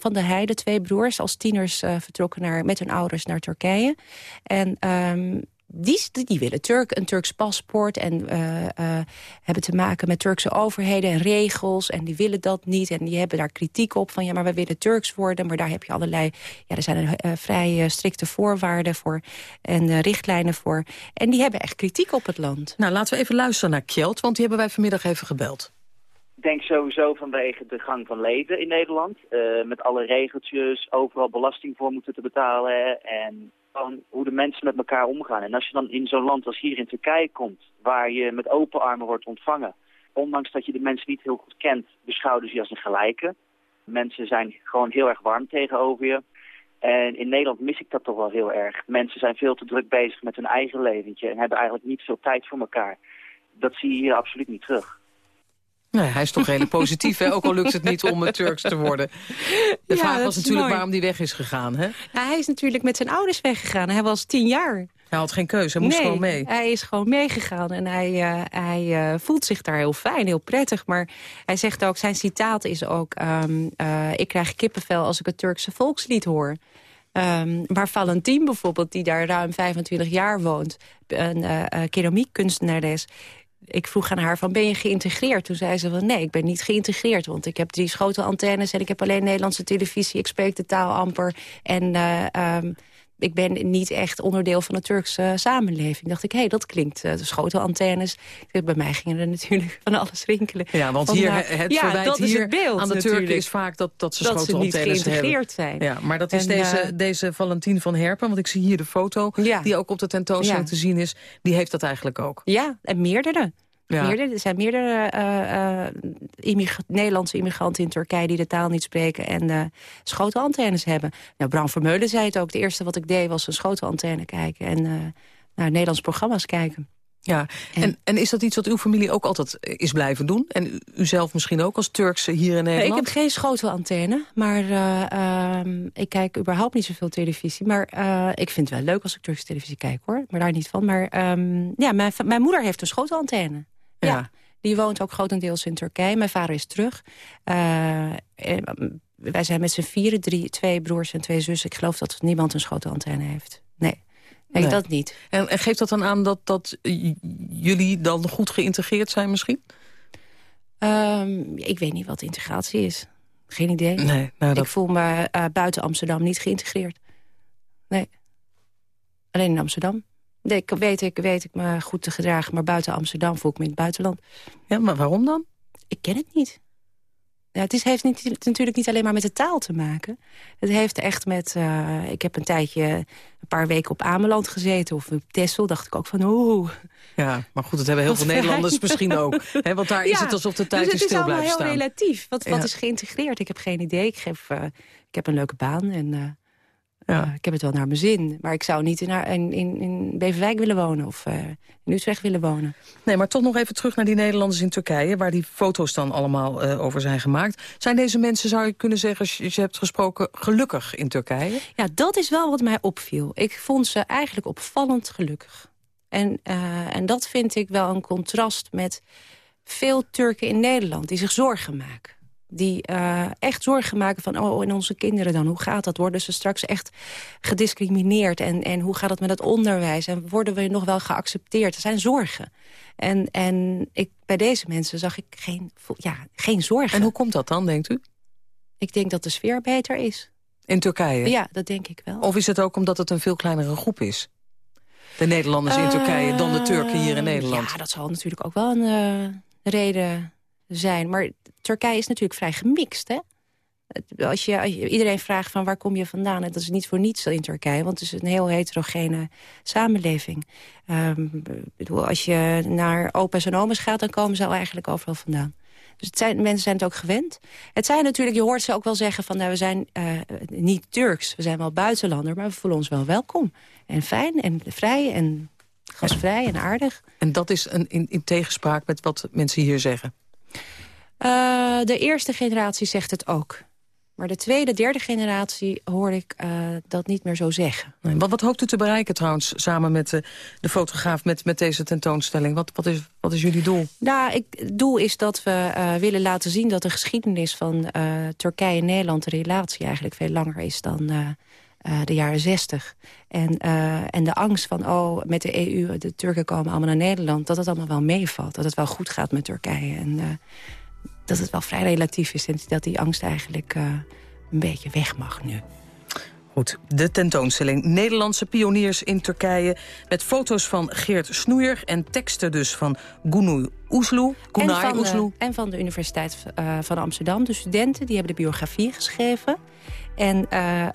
van de Heide, twee broers, als tieners vertrokken naar, met hun ouders naar Turkije. En um, die, die willen Turk, een Turks paspoort en uh, uh, hebben te maken met Turkse overheden en regels. En die willen dat niet en die hebben daar kritiek op van ja, maar we willen Turks worden. Maar daar heb je allerlei, ja, er zijn er, uh, vrij strikte voorwaarden voor en richtlijnen voor. En die hebben echt kritiek op het land. Nou, laten we even luisteren naar Kjeld, want die hebben wij vanmiddag even gebeld. Ik denk sowieso vanwege de gang van leven in Nederland. met alle regeltjes, overal belasting voor moeten te betalen en hoe de mensen met elkaar omgaan. En als je dan in zo'n land als hier in Turkije komt, waar je met open armen wordt ontvangen, ondanks dat je de mensen niet heel goed kent, beschouwen ze je als een gelijke. Mensen zijn gewoon heel erg warm tegenover je. En in Nederland mis ik dat toch wel heel erg. Mensen zijn veel te druk bezig met hun eigen leventje en hebben eigenlijk niet veel tijd voor elkaar. Dat zie je hier absoluut niet terug. Nee, hij is toch redelijk positief, hè? ook al lukt het niet om het Turks te worden. De vraag was natuurlijk waarom hij weg is gegaan. Hè? Hij is natuurlijk met zijn ouders weggegaan. Hij was tien jaar. Hij had geen keuze, hij moest gewoon mee. hij is gewoon meegegaan en hij, uh, hij uh, voelt zich daar heel fijn, heel prettig. Maar hij zegt ook, zijn citaat is ook... Um, uh, ik krijg kippenvel als ik het Turkse volkslied hoor. Um, maar Valentin bijvoorbeeld, die daar ruim 25 jaar woont... een keramiekkunstenares ik vroeg aan haar van, ben je geïntegreerd? Toen zei ze van, nee, ik ben niet geïntegreerd. Want ik heb drie schotelantennes en ik heb alleen Nederlandse televisie. Ik spreek de taal amper. En uh, um, ik ben niet echt onderdeel van de Turkse samenleving. dacht ik, hé, hey, dat klinkt, uh, de schotelantennes. Bij mij gingen er natuurlijk van alles rinkelen. Ja, want hier, het ja, verwijt hier het beeld, aan de Turken is vaak dat, dat ze dat schotelantennes ze niet geïntegreerd zijn. Ja, maar dat is en, deze, uh, deze Valentin van Herpen, want ik zie hier de foto... Ja. die ook op de tentoonstelling ja. te zien is, die heeft dat eigenlijk ook. Ja, en meerdere. Ja. Meerdere, er zijn meerdere uh, immig Nederlandse immigranten in Turkije... die de taal niet spreken en uh, schotelantennes hebben. Nou, Bram Vermeulen zei het ook. Het eerste wat ik deed was een schotelantenne kijken... en naar Nederlandse programma's kijken. Ja, en, en is dat iets wat uw familie ook altijd is blijven doen? En u, u zelf misschien ook als Turkse hier in Nederland? Nee, ik heb geen schotelantenne, maar uh, um, ik kijk überhaupt niet zoveel televisie. Maar uh, ik vind het wel leuk als ik Turkse televisie kijk, hoor. Maar daar niet van. Maar um, ja, mijn, mijn moeder heeft een schotelantenne. Ja. Die woont ook grotendeels in Turkije. Mijn vader is terug. Uh, wij zijn met z'n vieren, drie, twee broers en twee zussen. Ik geloof dat niemand een schotelantenne heeft. Nee. Nee, nee, dat niet. En, en, geeft dat dan aan dat, dat jullie dan goed geïntegreerd zijn misschien? Um, ik weet niet wat integratie is. Geen idee. Nee, nou dat... Ik voel me uh, buiten Amsterdam niet geïntegreerd. Nee. Alleen in Amsterdam. Nee, ik weet, ik weet ik me goed te gedragen, maar buiten Amsterdam voel ik me in het buitenland. Ja, maar waarom dan? Ik ken het niet. Ja, het is, heeft niet, natuurlijk niet alleen maar met de taal te maken. Het heeft echt met... Uh, ik heb een tijdje, een paar weken op Ameland gezeten... of op Texel, dacht ik ook van oeh. Ja, maar goed, dat hebben heel veel Nederlanders misschien ook. Want daar ja, is het alsof de tijd dus stil blijft staan. Het is allemaal heel relatief. Wat, wat is geïntegreerd? Ik heb geen idee. Ik, geef, uh, ik heb een leuke baan en... Uh, ja. Ik heb het wel naar mijn zin. Maar ik zou niet in, in, in, in Beverwijk willen wonen of uh, in Utrecht willen wonen. Nee, maar toch nog even terug naar die Nederlanders in Turkije... waar die foto's dan allemaal uh, over zijn gemaakt. Zijn deze mensen, zou je kunnen zeggen, als je, je hebt gesproken... gelukkig in Turkije? Ja, dat is wel wat mij opviel. Ik vond ze eigenlijk opvallend gelukkig. En, en dat vind ik wel een contrast met veel Turken in Nederland... die zich zorgen maken die uh, echt zorgen maken van... oh, en onze kinderen dan, hoe gaat dat? Worden ze straks echt gediscrimineerd? En, en hoe gaat het met het onderwijs? En worden we nog wel geaccepteerd? Er zijn zorgen. En, en ik, bij deze mensen zag ik geen, ja, geen zorgen. En hoe komt dat dan, denkt u? Ik denk dat de sfeer beter is. In Turkije? Ja, dat denk ik wel. Of is het ook omdat het een veel kleinere groep is? De Nederlanders in Turkije dan de Turken hier in Nederland? Ja, dat zal natuurlijk ook wel een uh, reden zijn. Maar Turkije is natuurlijk vrij gemixt, hè? Als je, iedereen vraagt van waar kom je vandaan... en dat is niet voor niets in Turkije, want het is een heel heterogene samenleving. Bedoel, als je naar opa's en oma's gaat, dan komen ze al eigenlijk overal vandaan. Dus het zijn, mensen zijn het ook gewend. Het zijn natuurlijk, je hoort ze ook wel zeggen van... Nou, we zijn uh, niet Turks, we zijn wel buitenlander... maar we voelen ons wel welkom. En fijn en vrij en gastvrij en aardig. En dat is een, in, in tegenspraak met wat mensen hier zeggen? Uh, de eerste generatie zegt het ook. Maar de tweede, derde generatie hoor ik uh, dat niet meer zo zeggen. Nee, wat, wat hoopt u te bereiken trouwens, samen met de, de fotograaf... Met, met deze tentoonstelling? Wat, wat, is, wat is jullie doel? Nou, ik, het doel is dat we uh, willen laten zien... dat de geschiedenis van Turkije en Nederland... de relatie eigenlijk veel langer is dan de jaren zestig. En, en de angst van, oh, met de EU, de Turken komen allemaal naar Nederland... dat het allemaal wel meevalt, dat het wel goed gaat met Turkije. En dat het wel vrij relatief is en dat die angst eigenlijk een beetje weg mag nu. Goed, de tentoonstelling Nederlandse pioniers in Turkije... met foto's van Geert Snoeier en teksten dus van Gunay Oesloe. En van, de, en van de Universiteit uh, van Amsterdam. De studenten die hebben de biografie geschreven. En uh,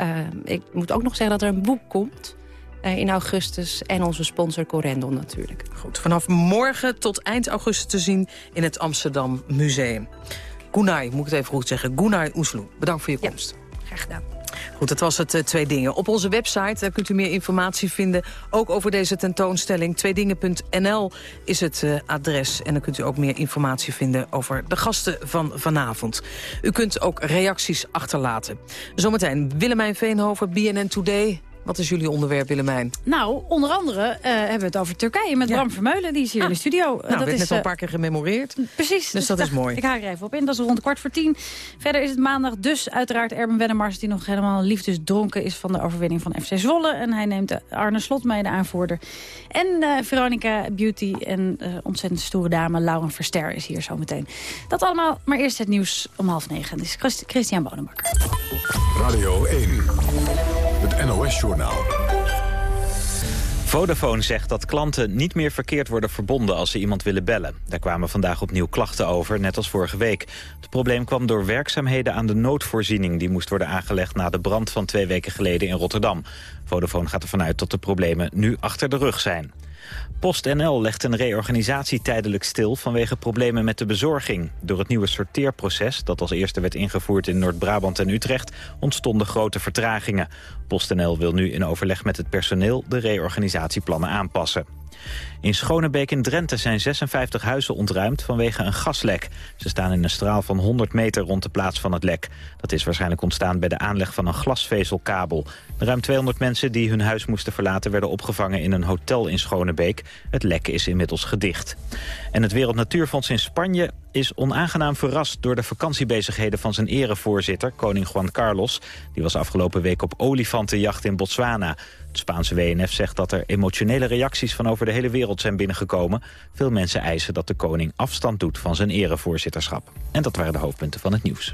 ik moet ook nog zeggen dat er een boek komt in augustus. En onze sponsor Corendon natuurlijk. Goed, vanaf morgen tot eind augustus te zien in het Amsterdam Museum. Gunay, moet ik het even goed zeggen. Gunay Oesloe, bedankt voor je komst. graag gedaan. Goed, dat was het uh, Twee Dingen. Op onze website kunt u meer informatie vinden, ook over deze tentoonstelling. Tweedingen.nl is het uh, adres. En dan kunt u ook meer informatie vinden over de gasten van vanavond. U kunt ook reacties achterlaten. Zometeen Willemijn Veenhoven, BNN Today... Wat is jullie onderwerp, Willemijn? Nou, onder andere uh, hebben we het over Turkije met Bram Vermeulen. Die is hier in de ah. studio. Nou, dat werd is net al een paar keer gememoreerd. Precies. Dus, dat is mooi. Ik haak er even op in. Dat is rond kwart voor tien. Verder is het maandag dus uiteraard Erben Wennemars... die nog helemaal liefdesdronken is van de overwinning van FC Zwolle. En hij neemt Arne Slot mee, de aanvoerder. En uh, Veronica Beauty en uh, ontzettend stoere dame Lauren Verster is hier zometeen. Dat allemaal, maar eerst het nieuws om half negen. Dit is Christian Bonenbakker. Radio 1. Vodafone zegt dat klanten niet meer verkeerd worden verbonden als ze iemand willen bellen. Daar kwamen vandaag opnieuw klachten over, net als vorige week. Het probleem kwam door werkzaamheden aan de noodvoorziening... die moest worden aangelegd na de brand van twee weken geleden in Rotterdam. Vodafone gaat ervan uit dat de problemen nu achter de rug zijn. PostNL legt een reorganisatie tijdelijk stil vanwege problemen met de bezorging. Door het nieuwe sorteerproces, dat als eerste werd ingevoerd in Noord-Brabant en Utrecht, ontstonden grote vertragingen. PostNL wil nu in overleg met het personeel de reorganisatieplannen aanpassen. In Schonebeek in Drenthe zijn 56 huizen ontruimd vanwege een gaslek. Ze staan in een straal van 100 meter rond de plaats van het lek. Dat is waarschijnlijk ontstaan bij de aanleg van een glasvezelkabel. De ruim 200 mensen die hun huis moesten verlaten... werden opgevangen in een hotel in Schonebeek. Het lek is inmiddels gedicht. En het Wereld Natuurfonds in Spanje is onaangenaam verrast door de vakantiebezigheden van zijn erevoorzitter, koning Juan Carlos. Die was afgelopen week op olifantenjacht in Botswana. Het Spaanse WNF zegt dat er emotionele reacties van over de hele wereld zijn binnengekomen. Veel mensen eisen dat de koning afstand doet van zijn erevoorzitterschap. En dat waren de hoofdpunten van het nieuws.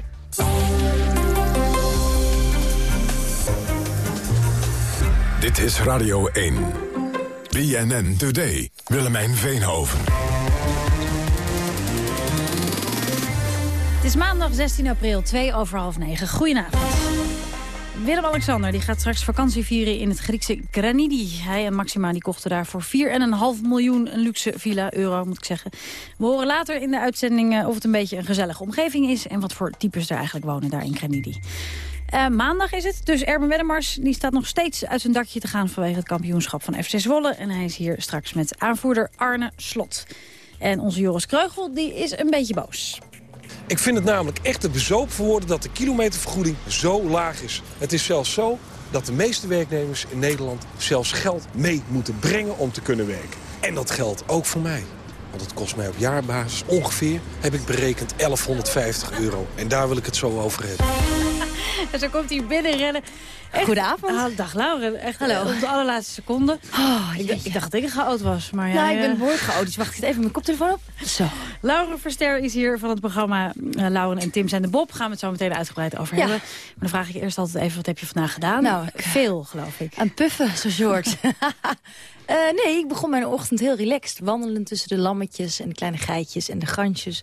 Dit is Radio 1. BNN Today. Willemijn Veenhoven. Het is maandag 16 april, 2 over half 9. Goedenavond. Willem-Alexander gaat straks vakantie vieren in het Griekse Granidi. Hij en Maxima die kochten daar voor 4,5 miljoen een luxe villa euro, moet ik zeggen. We horen later in de uitzending eh, of het een beetje een gezellige omgeving is... en wat voor types er eigenlijk wonen daar in Granidi. Uh, maandag is het, dus Erben Wennemars die staat nog steeds uit zijn dakje te gaan... vanwege het kampioenschap van FC Zwolle. En hij is hier straks met aanvoerder Arne Slot. En onze Joris Kreugel die is een beetje boos. Ik vind het namelijk echt te bezopen voor woorden dat de kilometervergoeding zo laag is. Het is zelfs zo dat de meeste werknemers in Nederland zelfs geld mee moeten brengen om te kunnen werken. En dat geldt ook voor mij. Want het kost mij op jaarbasis ongeveer, heb ik berekend, 1150 euro. En daar wil ik het zo over hebben. En zo komt hij binnenrennen. Echt, Goedenavond. Ah, dag Laura. Echt Hallo. op de allerlaatste seconde. Oh, ik, ik, dacht dat ik chaot was. Maar ja, ja, ik ben behoorlijk chaotisch. Wacht, ik even mijn koptelefoon op. Zo. Laura Verster is hier van het programma uh, Lauren en Tim zijn de Bob. Gaan we het zo meteen uitgebreid over hebben. Maar dan vraag ik eerst altijd even, wat heb je vandaag gedaan? Nou, Veel, geloof ik. Aan puffen, zo. Uh, nee, ik begon mijn ochtend heel relaxed. Wandelen tussen de lammetjes en de kleine geitjes en de gansjes.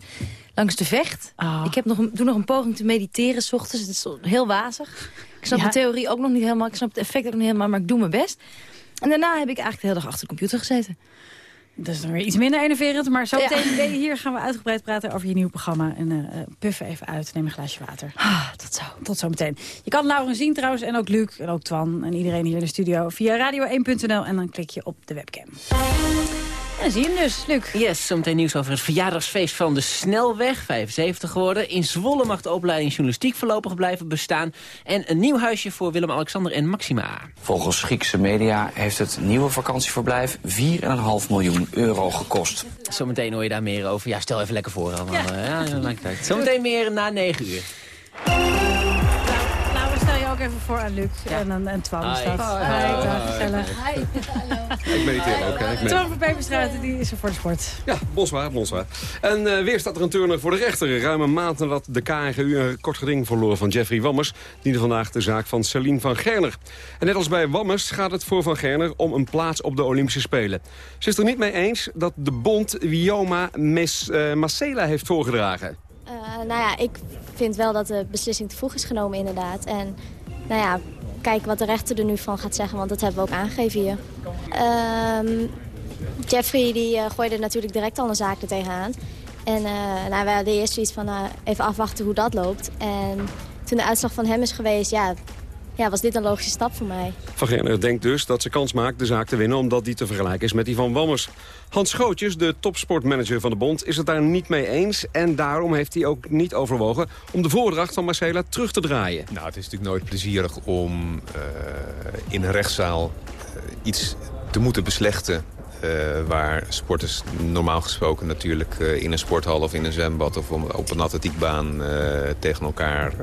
Langs de vecht. Oh. Ik heb nog doe nog een poging te mediteren s ochtends. Het is heel wazig. Ik snap de theorie ook nog niet helemaal. Ik snap het effect ook nog niet helemaal, maar ik doe mijn best. En daarna heb ik eigenlijk de hele dag achter de computer gezeten. Dat is dan weer iets minder enerverend. Maar zo meteen hier gaan we uitgebreid praten over je nieuw programma. En uh, puffen even uit, neem een glaasje water. Ah, tot zo. Tot zo meteen. Je kan Lauren zien trouwens, en ook Luc, en ook Twan en iedereen hier in de studio... via radio1.nl en dan klik je op de webcam. En zie je hem dus, Luc. Yes, zometeen nieuws over het verjaardagsfeest van de Snelweg, 75 geworden. In Zwolle mag de opleiding journalistiek voorlopig blijven bestaan. En een nieuw huisje voor Willem-Alexander en Maxima. Volgens Griekse media heeft het nieuwe vakantieverblijf 4,5 miljoen euro gekost. Zometeen hoor je daar meer over. Ja, stel even lekker voor. Ja. ja, Zometeen meer na 9 uur even voor aan Luc. En, dan en Twan. Hi. Hi, Hi. dag, gezellig. Ik mediteer ook, hè. Ik Twan van Peperstraat, die is er voor de sport. Ja, Bosma, Bosma. En eh, weer staat er een turner voor de rechter. Ruim een maand nadat de KNGU een kort geding verloor van Jeffrey Wammers... diende vandaag de zaak van Celine van Gerner. En net als bij Wammers gaat het voor Van Gerner om een plaats op de Olympische Spelen. Ze is er niet mee eens dat de bond Wioma Mes, uh, Masela heeft voorgedragen. Uh, nou ja, ik vind wel dat de beslissing te vroeg is genomen inderdaad. En nou ja, kijken wat de rechter er nu van gaat zeggen, want dat hebben we ook aangegeven hier. Um, Jeffrey die uh, gooide natuurlijk direct al een zaak er tegenaan. En uh, nou, we hadden eerst zoiets van uh, even afwachten hoe dat loopt. En toen de uitslag van hem is geweest, ja, ja, was dit een logische stap voor mij. Van Gerner denkt dus dat ze kans maakt de zaak te winnen... omdat die te vergelijken is met die van Wammers. Hans Schootjes, de topsportmanager van de bond, is het daar niet mee eens. En daarom heeft hij ook niet overwogen om de voordracht van Marcela terug te draaien. Nou, het is natuurlijk nooit plezierig om uh, in een rechtszaal uh, iets te moeten beslechten... Uh, waar sporters normaal gesproken natuurlijk uh, in een sporthal of in een zwembad of op een atletiekbaan uh, tegen elkaar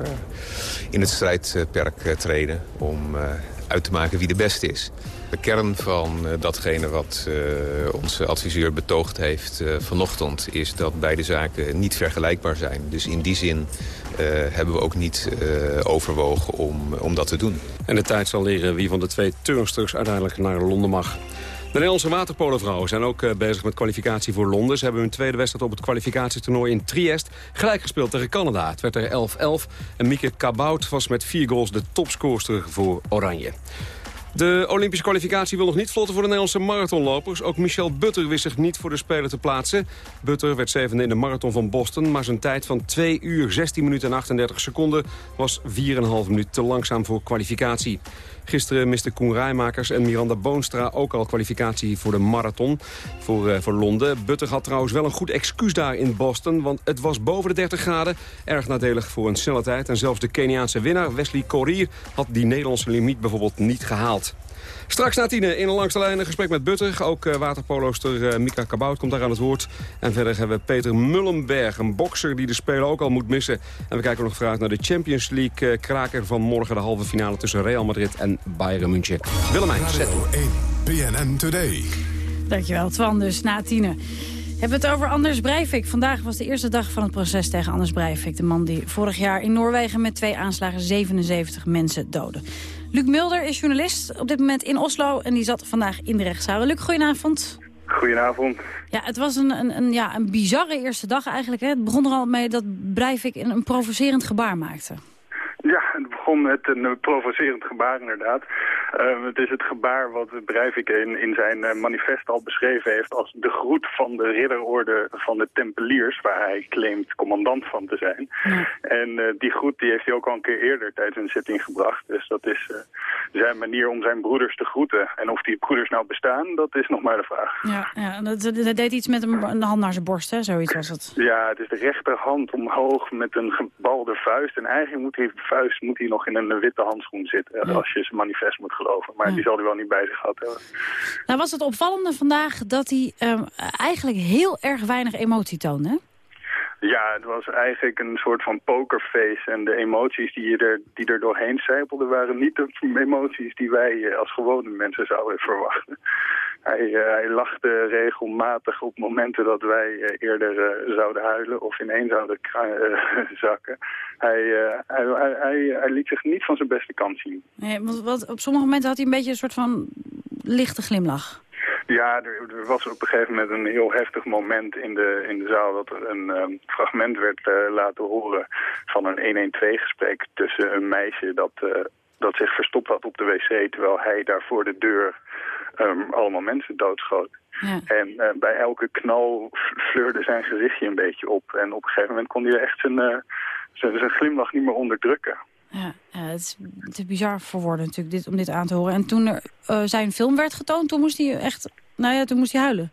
in het strijdperk treden om uit te maken wie de beste is. De kern van datgene wat onze adviseur betoogd heeft vanochtend is dat beide zaken niet vergelijkbaar zijn. Dus in die zin hebben we ook niet overwogen om, om dat te doen. En de tijd zal leren wie van de twee turnsters uiteindelijk naar Londen mag. De Nederlandse waterpolovrouwen zijn ook uh, bezig met kwalificatie voor Londen. Ze hebben hun tweede wedstrijd op het kwalificatietoernooi in Triest gelijk gespeeld tegen Canada. Het werd er 11-11 en Mieke Kabout was met vier goals de topscorster voor Oranje. De Olympische kwalificatie wil nog niet vlotten voor de Nederlandse marathonlopers. Ook Michel Butter wist zich niet voor de Spelen te plaatsen. Butter werd zevende in de marathon van Boston... maar zijn tijd van 2 uur 16 minuten en 38 seconden... was 4,5 minuut te langzaam voor kwalificatie. Gisteren misten Koen Rijmakers en Miranda Boonstra ook al kwalificatie voor de marathon voor, uh, voor Londen. Butter had trouwens wel een goed excuus daar in Boston, want het was boven de 30 graden. Erg nadelig voor een snelle tijd. En zelfs de Keniaanse winnaar Wesley Korir had die Nederlandse limiet bijvoorbeeld niet gehaald. Straks na tienen in een langste lijn een gesprek met Butter. Ook uh, waterpoloster uh, Mika Kabout komt daar aan het woord. En verder hebben we Peter Mullenberg, een bokser die de Spelen ook al moet missen. En we kijken nog vooruit naar de Champions League uh, kraker van morgen. De halve finale tussen Real Madrid en Bayern München. Willemijn, zet. BNN Today. Dankjewel, Twan. Dus na tienen. Hebben we het over Anders Breivik. Vandaag was de eerste dag van het proces tegen Anders Breivik. De man die vorig jaar in Noorwegen met twee aanslagen 77 mensen doodde. Luc Mulder is journalist op dit moment in Oslo en die zat vandaag in de rechtszaal. Luc, goedenavond. Goedenavond. Ja, het was een, een, een, ja, een bizarre eerste dag eigenlijk. Hè? Het begon er al mee dat Breivik een, een provocerend gebaar maakte. Begon met een provocerend gebaar inderdaad. Uh, het is het gebaar wat Breivik in, in zijn uh, manifest al beschreven heeft als de groet van de ridderorde van de Tempeliers, waar hij claimt commandant van te zijn. Ja. En uh, die groet die heeft hij ook al een keer eerder tijdens een zitting gebracht. Dus dat is zijn manier om zijn broeders te groeten. En of die broeders nou bestaan, dat is nog maar de vraag. Ja, ja dat, dat deed iets met een, een hand naar zijn borst, hè? Zoiets was het. Ja, het is de rechterhand omhoog met een gebalde vuist. En eigenlijk moet hij vuist moet hij nog in een witte handschoen zitten. Ja. Als je zijn manifest moet geloven. Maar ja. die zal hij wel niet bij zich gehad hebben. Nou was het opvallende vandaag dat hij um, eigenlijk heel erg weinig emotie toonde. Ja, het was eigenlijk een soort van pokerface. En de emoties die, er, die er doorheen zijpelden... waren niet de emoties die wij als gewone mensen zouden verwachten. Hij, uh, hij lachte regelmatig op momenten dat wij uh, eerder uh, zouden huilen of ineen zouden zakken. Hij, hij, hij, hij, liet zich niet van zijn beste kant zien. Nee, want wat, op sommige momenten had hij een beetje een soort van lichte glimlach. Ja, er, was op een gegeven moment een heel heftig moment in de, in de zaal... dat er een um, fragment werd uh, laten horen van een 112-gesprek tussen een meisje... dat, uh, dat zich verstopt had op de wc... terwijl hij daar voor de deur um, allemaal mensen doodschoot. Ja. En uh, bij elke knal fleurde zijn gezichtje een beetje op. En op een gegeven moment kon hij echt zijn, zijn, zijn glimlach niet meer onderdrukken. Ja, het, is, is bizar voor natuurlijk dit, om dit aan te horen. En toen er uh, zijn film werd getoond, toen moest hij echt, nou ja, toen moest hij huilen.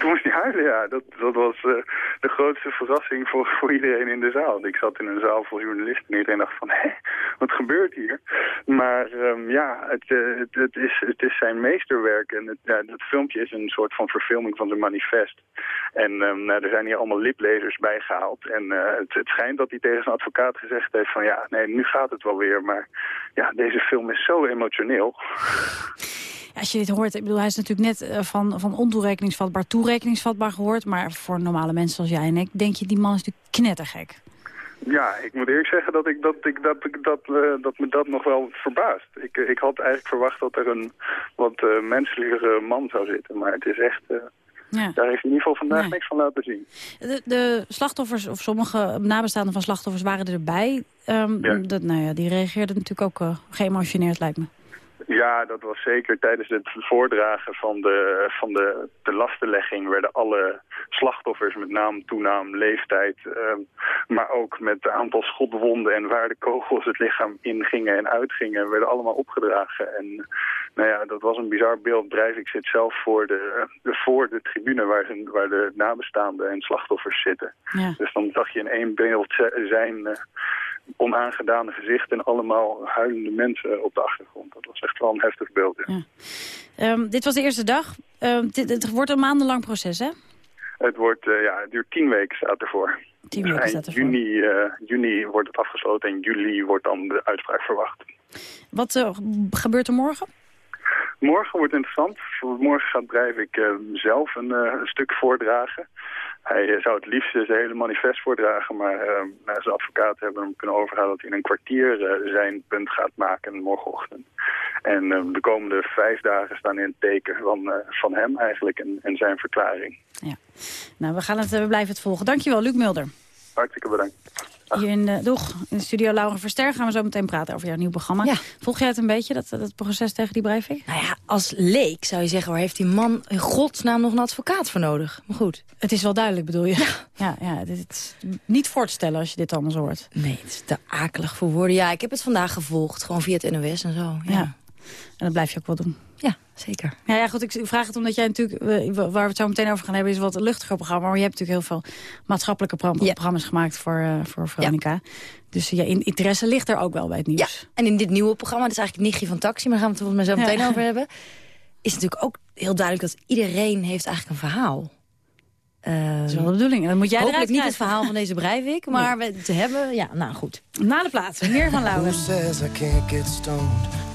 Toen moest hij huilen, ja. Dat, dat was uh, de grootste verrassing voor, voor iedereen in de zaal. Ik zat in een zaal vol journalisten en iedereen dacht van, hé, wat gebeurt hier? Maar um, ja, eh, het, het, is, het is zijn meesterwerk. En ja, dat filmpje is een soort van verfilming van zijn manifest. En um, nou, er zijn hier allemaal liplezers bij gehaald. En uh, het, het schijnt dat hij tegen zijn advocaat gezegd heeft van... ja, nee, nu gaat het wel weer. Maar ja, deze film is zo emotioneel. Als je dit hoort, ik bedoel, hij is natuurlijk net eh, van, van ontoerekeningsvatbaar toerekeningsvatbaar gehoord. Maar voor normale mensen zoals jij en ik, denk je, die man is natuurlijk knettergek. Ja, ik moet eerlijk zeggen dat, ik, dat, ik, dat, ik, dat, uh, dat me dat nog wel verbaast. Ik, ik had eigenlijk verwacht dat er een wat uh, menselijkere man zou zitten. Maar het is echt... Uh, ja. Daar heeft in ieder geval vandaag nee. niks van laten zien. De, de, slachtoffers, of sommige nabestaanden van slachtoffers waren erbij. Um, ja. dat, nou ja, die reageerden natuurlijk ook geëmotioneerd, lijkt me. Ja, dat was zeker tijdens het voordragen van de, van de, de lastenlegging werden alle slachtoffers met naam, toenaam, leeftijd, uh, maar ook met het aantal schotwonden en waar de kogels het lichaam ingingen en uitgingen, werden allemaal opgedragen. En nou ja, dat was een bizar beeld. Breivik zit zelf voor de, de, voor de tribune waar, zijn, waar de nabestaanden en slachtoffers zitten. Ja. Dus dan zag je in één beeld zijn... Uh, onaangedane gezichten en allemaal huilende mensen op de achtergrond. Dat was echt wel een heftig beeld. Ja. Ja. Um, dit was de eerste dag. Um, dit, het wordt een maandenlang proces, hè? Het, wordt, uh, ja, het duurt tien weken, staat ervoor. Tien weken staat ervoor. Juni, uh, juni wordt het afgesloten en juli wordt dan de uitspraak verwacht. Wat uh, gebeurt er morgen? Morgen wordt interessant. Morgen gaat Breivik uh, zelf een, uh, een, stuk voordragen. Hij zou het liefst zijn hele manifest voordragen, maar uh, zijn advocaten hebben hem kunnen overhalen dat hij in een kwartier zijn punt gaat maken morgenochtend. En de komende vijf dagen staan in het teken van, van hem eigenlijk en, en, zijn verklaring. Ja. Nou, we, gaan het, we blijven het volgen. Dankjewel, Luc Mulder. Hartstikke bedankt. Hier in de, doeg, in de studio Laura Verster gaan we zo meteen praten over jouw nieuw programma. Ja. Volg jij het een beetje, dat, dat proces tegen die Breivik? Nou ja, als leek zou je zeggen, waar heeft die man in godsnaam nog een advocaat voor nodig? Maar goed. Het is wel duidelijk, bedoel je? Ja, ja, ja dit is niet voor te stellen als je dit anders hoort. Nee, het is te akelig voor woorden. Ja, ik heb het vandaag gevolgd, gewoon via het NOS en zo. Ja. ja. En dat blijf je ook wel doen. Ja, zeker. Ja, ja, goed, ik vraag het omdat jij natuurlijk, waar we het zo meteen over gaan hebben, is wat een luchtiger programma. Maar je hebt natuurlijk heel veel maatschappelijke pro ja. programma's gemaakt voor, uh, voor Veronica. Ja. Dus ja, in, interesse ligt er ook wel bij het nieuws. Ja, en in dit nieuwe programma, dat is eigenlijk Nichtje van Taxi, maar daar gaan we het volgens mij zo meteen ja. over hebben. Is natuurlijk ook heel duidelijk dat iedereen heeft eigenlijk een verhaal. Uh, dat is wel de bedoeling. Dan moet jij Hopelijk niet het verhaal van deze Breivik, maar nee. we te hebben, ja, nou goed. Na de plaats, meer van Laura.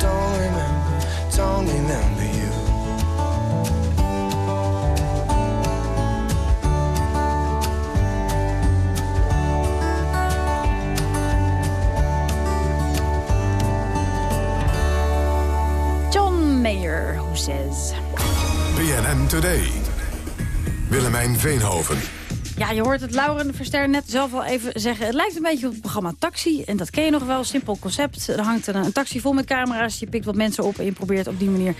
don't remember, don't remember you. John Mayer, who says... BNN Today. Willemijn Veenhoven. Ja, je hoort het Lauren Verster net zelf al even zeggen. Het lijkt een beetje op het programma Taxi. En dat ken je nog wel, simpel concept. Er hangt een, een taxi vol met camera's. Je pikt wat mensen op en je probeert op die manier...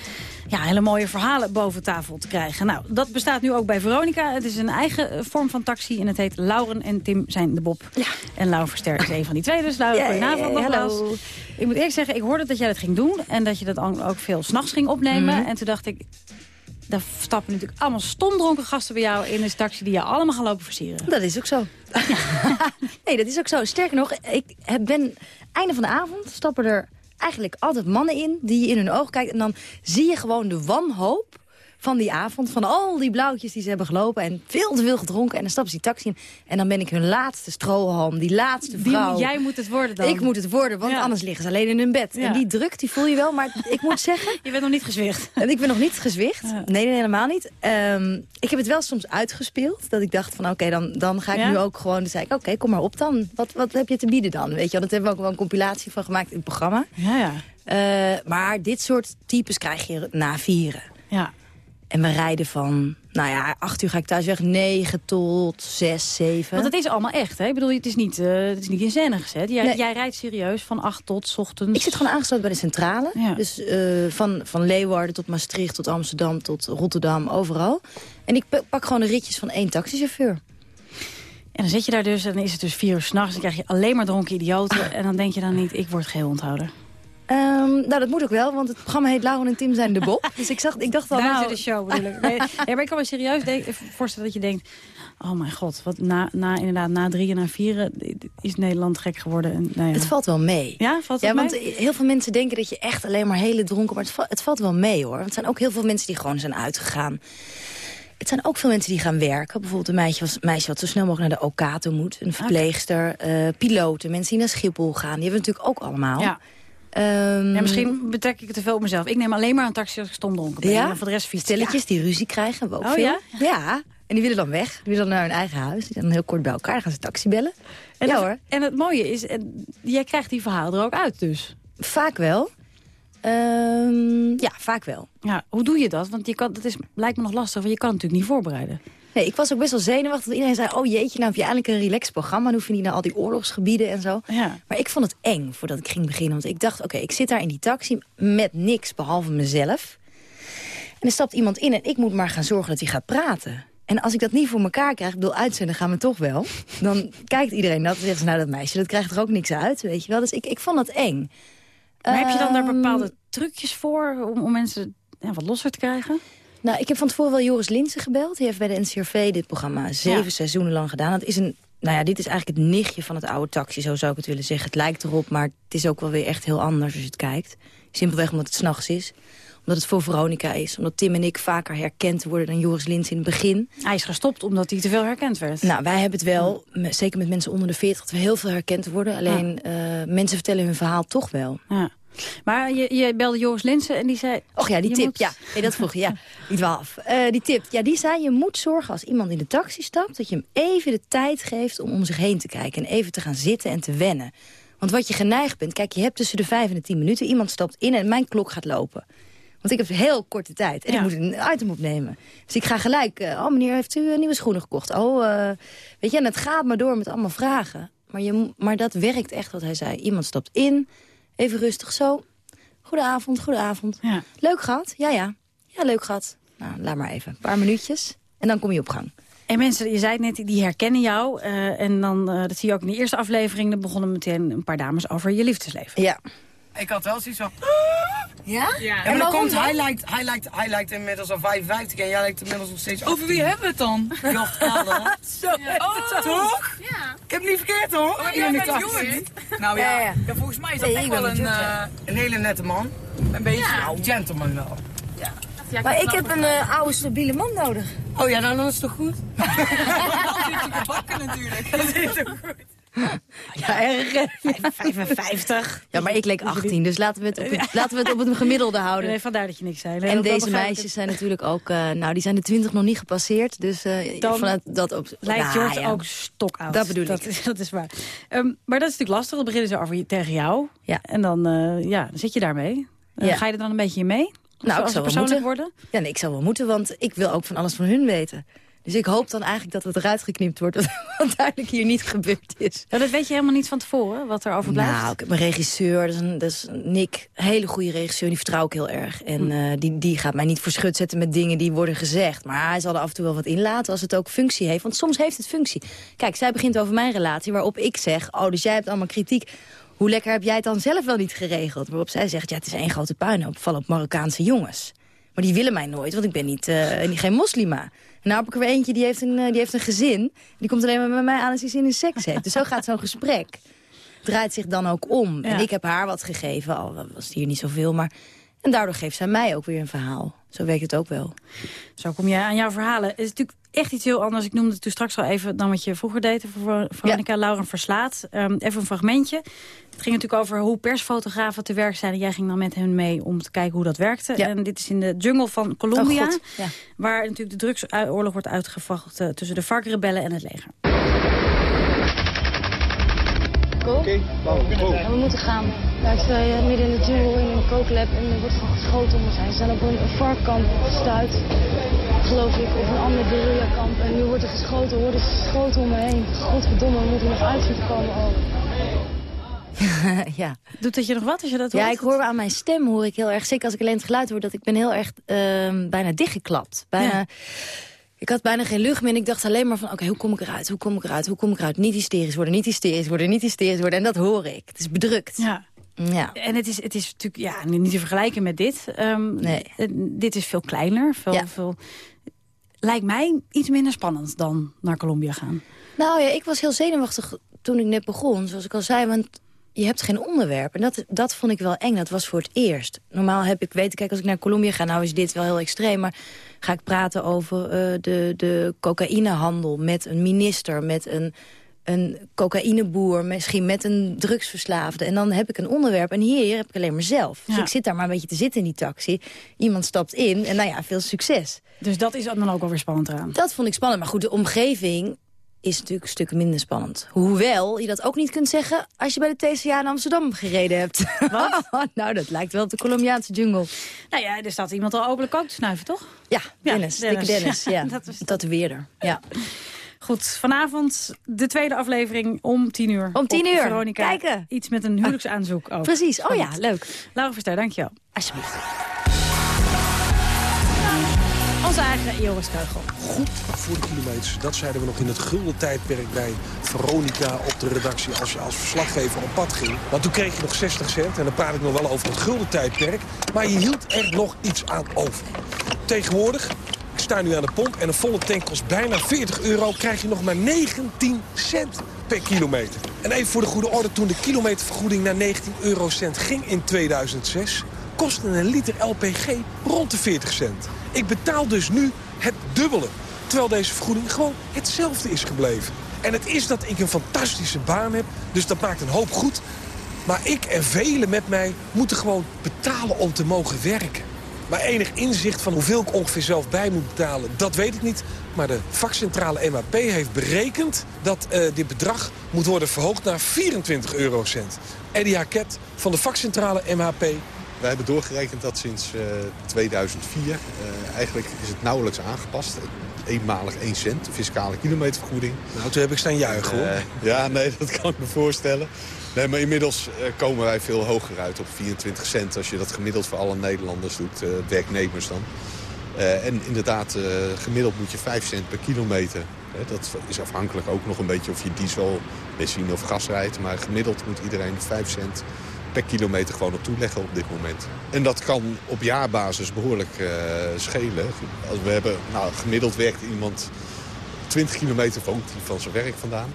Ja, hele mooie verhalen boven tafel te krijgen. Nou, dat bestaat nu ook bij Veronica. Het is een eigen eh, vorm van taxi en het heet Lauren en Tim zijn de Bob. Ja. En Lauren Verster is een van die twee. Dus Lauren, Ja, goedenavond hallo. Ik moet eerlijk zeggen, ik hoorde dat jij dat ging doen. En dat je dat ook ook veel s'nachts ging opnemen. Mhm. En toen dacht ik... Daar stappen natuurlijk allemaal stomdronken gasten bij jou in de taxi... die je allemaal gaan lopen versieren. Dat is ook zo. nee, dat is ook zo. Sterker nog, ik ben einde van de avond stappen er eigenlijk altijd mannen in die je in hun ogen kijkt. En dan zie je gewoon de wanhoop van die avond. Van al die blauwtjes die ze hebben gelopen en veel te veel gedronken. En dan stappen ze die taxi in. En dan ben ik hun laatste strohalm, die laatste Die- vrouw. jij moet het worden dan. Ik moet het worden, want Ja. anders liggen ze alleen in hun bed. Ja. En die druk, die voel je wel. Maar ik moet zeggen... Je bent nog niet gezwicht. En ik ben nog niet gezwicht. Nee, nee, helemaal niet. Ehm, ik heb het wel soms uitgespeeld. Dat ik dacht van oké, dan, dan ga ik nu ook gewoon... Dan zei ik, oké, kom maar op dan. Wat, wat heb je te bieden dan? Weet je, dat hebben we ook wel een compilatie van gemaakt in het programma. Ja, ja. Eh, maar dit soort types krijg je na vieren. Ja. En we rijden van, nou ja, acht uur ga ik thuis weg. Negen tot zes, zeven. Want het is allemaal echt, hè? Ik bedoel, het is niet, eh, het is niet in scène gezet. Jij, Nee. jij rijdt serieus van 8 tot 's ochtends. Ik zit gewoon aangesloten bij de centrale. Ja. Dus eh, van, van Leeuwarden tot Maastricht, tot Amsterdam, tot Rotterdam, overal. En ik pa- pak gewoon de ritjes van één taxichauffeur. En dan zit je daar dus en dan is het dus vier uur s'nachts. Dan krijg je alleen maar dronken idioten. En dan denk je dan niet, ik word geheel onthouden. Ehm, nou, dat moet ook wel, want het programma heet Lauren en Tim zijn de Bob. dus ik, zag, ik dacht al, Daar nou... de show bedoel ik. Nee, ja, maar ik kan me serieus voorstellen dat je denkt... Oh mijn god, wat na, na, inderdaad, na drie en na vieren is Nederland gek geworden. En, nou ja. Het valt wel mee. Ja, valt het ja, want mee? heel veel mensen denken dat je echt alleen maar hele dronken... maar het, va- het valt wel mee, hoor. Want er zijn ook heel veel mensen die gewoon zijn uitgegaan. Het zijn ook veel mensen die gaan werken. Bijvoorbeeld een meisje, was, meisje wat zo snel mogelijk naar de OK toe moet. Een verpleegster, eh, piloten, mensen die naar Schiphol gaan. Die hebben we natuurlijk ook allemaal. Ja. Ehm, Ja, misschien betrek ik het te veel op mezelf. Ik neem alleen maar een taxi als ik stom dronken ben. Ja? En voor de rest fiets Stelletjes die ruzie krijgen, hebben we ook Oh, veel. ja? Ja, en die willen dan weg. Die willen dan naar hun eigen huis. Die dan heel kort bij elkaar. Dan gaan ze taxi bellen. En, ja hoor. en het mooie is, en jij krijgt die verhaal er ook uit dus. Vaak wel. Ehm, ja, vaak wel. Ja, hoe doe je dat? Want je kan, dat is, lijkt me nog lastig, want je kan het natuurlijk niet voorbereiden. Nee, ik was ook best wel zenuwachtig. Want iedereen zei, oh jeetje, nou heb je eindelijk een relaxed programma. Dan hoef je niet naar al die oorlogsgebieden en zo. Ja. Maar ik vond het eng voordat ik ging beginnen. Want ik dacht, oké, ik zit daar in die taxi met niks behalve mezelf. En er stapt iemand in en ik moet maar gaan zorgen dat hij gaat praten. En als ik dat niet voor elkaar krijg, ik bedoel, uitzenden gaan we toch wel. Dan kijkt iedereen dat en zegt ze, nou dat meisje, dat krijgt er ook niks uit, weet je wel. Dus ik, ik vond dat eng. Maar heb je dan daar Ehm, bepaalde trucjes voor om, om mensen ja, wat losser te krijgen? Nou, ik heb van tevoren wel Joris Linsen gebeld. Die heeft bij de NCRV dit programma zeven Ja. seizoenen lang gedaan. Dat is een, nou ja, dit is eigenlijk het nichtje van het oude taxi, zo zou ik het willen zeggen. Het lijkt erop, maar het is ook wel weer echt heel anders als je het kijkt. Simpelweg omdat het s'nachts is. Omdat het voor Veronica is. Omdat Tim en ik vaker herkend worden dan Joris Linsen in het begin. Hij is gestopt omdat hij te veel herkend werd. Nou, wij hebben het wel, zeker met mensen onder de 40, dat we heel veel herkend worden. Alleen eh, mensen vertellen hun verhaal toch wel. Ja. Maar je, je belde Joris Linsen en die zei... Och ja, die tip, moet- ja. Nee, dat vroeg je, ja. Die dwaalf. Eh die tip, ja, die zei je moet zorgen als iemand in de taxi stapt... dat je hem even de tijd geeft om om zich heen te kijken... en even te gaan zitten en te wennen. Want wat je geneigd bent, kijk, je hebt tussen de vijf en de tien minuten... iemand stapt in en mijn klok gaat lopen. Want ik heb heel korte tijd en Ja. ik moet een item opnemen. Dus ik ga gelijk, eh, oh meneer, heeft u eh, nieuwe schoenen gekocht? Oh, weet je, en het gaat maar door met allemaal vragen. Maar, je, maar dat werkt echt wat hij zei. Iemand stapt in, even rustig zo. Goedenavond, goedenavond. Ja. Leuk gehad? Ja, ja. Ja, leuk gehad. Nou, laat maar even. Een paar minuutjes. En dan kom je op gang. En mensen, je zei het net, die herkennen jou. eh, en dan, eh, dat zie je ook in de eerste aflevering... dan begonnen meteen een paar dames over je liefdesleven. Ja. Ik had wel zoiets van... Ja? Ja, En maar waarom komt, dan? hij lijkt, hij, lijkt, hij lijkt inmiddels al 55 en jij lijkt inmiddels nog steeds Over wie hebben we het dan? Jocht. Zo, oh, Toch? Ja. Ik heb het niet verkeerd hoor. Oh, Ik jij bent. Nou ja, Ja, ja. ja, volgens mij is dat echt wel een, eh, een hele nette man. Een beetje Ja. nou, gentleman wel. Maar ik heb een eh, oude stabiele man nodig. Oh ja, nou, dan is het toch goed? bakken natuurlijk. Dat is toch goed. Ja, erg. hè? 55. Ja, maar ik leek 18, dus laten we het op het, laten we het, op het gemiddelde houden. Nee, vandaar dat je niks zei. Nee, En deze meisjes zijn natuurlijk ook... eh, nou, die zijn de 20 nog niet gepasseerd. Dus eh, Dan vanuit dat op, Lijkt Nou, George ja. ook stokoud. Dat bedoel dat, ik. Dat is waar. Ehm, maar dat is natuurlijk lastig. Dan beginnen ze over je, tegen jou. Ja. En dan, eh, ja, dan zit je daarmee. Ja. Ga je er dan een beetje in mee? Nou, ik zou wel persoonlijk moeten. worden? Ja, nee, ik zou wel moeten, want ik wil ook van alles van hun weten. Dus ik hoop dan eigenlijk dat het eruit geknipt wordt... wat duidelijk hier niet gebeurd is. Ja, dat weet je helemaal niet van tevoren, wat er overblijft? Nou, ik heb een regisseur, dat is, een, dat is Nick. Een hele goede regisseur, die vertrouw ik heel erg. En Hm. eh, die, die gaat mij niet voor schut zetten met dingen die worden gezegd. Maar hij zal er af en toe wel wat inlaten als het ook functie heeft. Want soms heeft het functie. Kijk, zij begint over mijn relatie, waarop ik zeg... oh, dus jij hebt allemaal kritiek. Hoe lekker heb jij het dan zelf wel niet geregeld? Waarop zij zegt, ja, het is één grote puinhoop. Vallen op Marokkaanse jongens. Maar die willen mij nooit, want ik ben niet, eh, geen moslima. En nou heb ik er weer eentje, die heeft een, eh, die heeft een gezin. Die komt alleen maar bij mij aan als hij zin in seks heeft. Dus zo gaat zo'n gesprek. Draait zich dan ook om. En ik heb haar wat gegeven, al was het hier niet zoveel. Maar... En daardoor geeft zij mij ook weer een verhaal. Zo werkt het ook wel. Zo kom je aan jouw verhalen. Het is natuurlijk echt iets heel anders. Ik noemde het toen straks al even dan wat je vroeger deed voor Veronica Lauren Verslaat. Ehm, even een fragmentje. Het ging natuurlijk over hoe persfotografen te werk zijn. En jij ging dan met hen mee om te kijken hoe dat werkte. Ja. En dit is in de jungle van Colombia. Oh. Ja. Waar natuurlijk de drugsoorlog wordt uitgevochten tussen de FARC-rebellen en het leger. Oké, En we moeten gaan. Daar zijn we midden in de jungle in een kooklab en er wordt gewoon geschoten om ons heen. Ze zijn op een, een varkkamp gestuurd, geloof ik, of een ander guerrilla-kamp. En nu wordt er geschoten, er worden geschoten om me heen. Godverdomme, we moeten nog uit zien te komen. Oh. ja. Doet dat je nog wat als je dat hoort? Ja, ik hoor aan mijn stem, hoor ik heel erg, zeker als ik alleen het geluid hoor, dat ik ben heel erg ehm, bijna dichtgeklapt. Bijna, Ja. Ik had bijna geen lucht meer en ik dacht alleen maar van, oké, hoe kom ik eruit, hoe kom ik eruit, hoe kom ik eruit? Niet hysterisch worden, niet hysterisch worden, niet hysterisch worden. En dat hoor ik. Het is bedrukt. Ja. Ja. En het is, het is natuurlijk ja, niet te vergelijken met dit. Ehm, Nee. eh, Dit is veel kleiner. Veel, Ja. veel, lijkt mij iets minder spannend dan naar Colombia gaan. Nou ja, ik was heel zenuwachtig toen ik net begon, zoals ik al zei, want je hebt geen onderwerp. En dat, dat vond ik wel eng, dat was voor het eerst. Normaal heb ik weten, kijk, als ik naar Colombia ga, nou is dit wel heel extreem, maar ga ik praten over eh, de, de cocaïnehandel met een minister, met een, een cocaïneboer, misschien met een drugsverslaafde. En dan heb ik een onderwerp en hier heb ik alleen maar zelf. Dus Ja. ik zit daar maar een beetje te zitten in die taxi. Iemand stapt in en nou ja, veel succes. Dus dat is dan ook alweer spannend eraan. Dat vond ik spannend. Maar goed, de omgeving is natuurlijk een stuk minder spannend. Hoewel je dat ook niet kunt zeggen als je bij de TCA in Amsterdam gereden hebt. Wat? nou, dat lijkt wel op de Colombiaanse jungle. Nou ja, er staat iemand al openlijk ook te snuiven, toch? Ja, Dennis. Dennis. Dikke Dennis. Ja, Dat was- tatoeëerder. Ja. Goed, vanavond de tweede aflevering om tien uur. Om tien uur. Veronica. Kijken. Iets met een huwelijksaanzoek ook. Precies. Oh ja, leuk. Laura Verster, dankjewel. Alsjeblieft. Onze eigen Joris Keugel. Goed voor de kilometers. Dat zeiden we nog in het gulden tijdperk bij Veronica op de redactie als je als verslaggever op pad ging. Want toen kreeg je nog 60 cent en dan praat ik nog wel over het gulden tijdperk. Maar je hield er nog iets aan over. Tegenwoordig, ik sta nu aan de pomp en een volle tank kost bijna 40 euro. Krijg je nog maar 19 cent per kilometer. En even voor de goede orde, toen de kilometervergoeding naar 19 eurocent ging in 2006... kostte een liter LPG rond de 40 cent. Ik betaal dus nu het dubbele. Terwijl deze vergoeding gewoon hetzelfde is gebleven. En het is dat ik een fantastische baan heb, dus dat maakt een hoop goed. Maar ik en velen met mij moeten gewoon betalen om te mogen werken. Maar enig inzicht van hoeveel ik ongeveer zelf bij moet betalen, dat weet ik niet. Maar de vakcentrale MAP heeft berekend dat eh, dit bedrag moet worden verhoogd naar 24 eurocent. Eddie Haket van de vakcentrale MHP. Wij hebben doorgerekend dat sinds eh, 2004, eh, eigenlijk is het nauwelijks aangepast. Eenmalig 1 cent, de fiscale kilometervergoeding. Nou, toen heb ik staan juichen hoor. Eh, ja, nee, dat kan ik me voorstellen. Nee, maar inmiddels eh, komen wij veel hoger uit op 24 cent... als je dat gemiddeld voor alle Nederlanders doet, eh, werknemers dan. Eh, en inderdaad, eh, gemiddeld moet je 5 cent per kilometer. Dat is afhankelijk ook nog een beetje of je diesel, benzine of gas rijdt. Maar gemiddeld moet iedereen 5 cent per kilometer gewoon op toeleggen op dit moment. En dat kan op jaarbasis behoorlijk eh, schelen. We hebben, nou, gemiddeld werkt iemand 20 kilometer van zijn werk vandaan.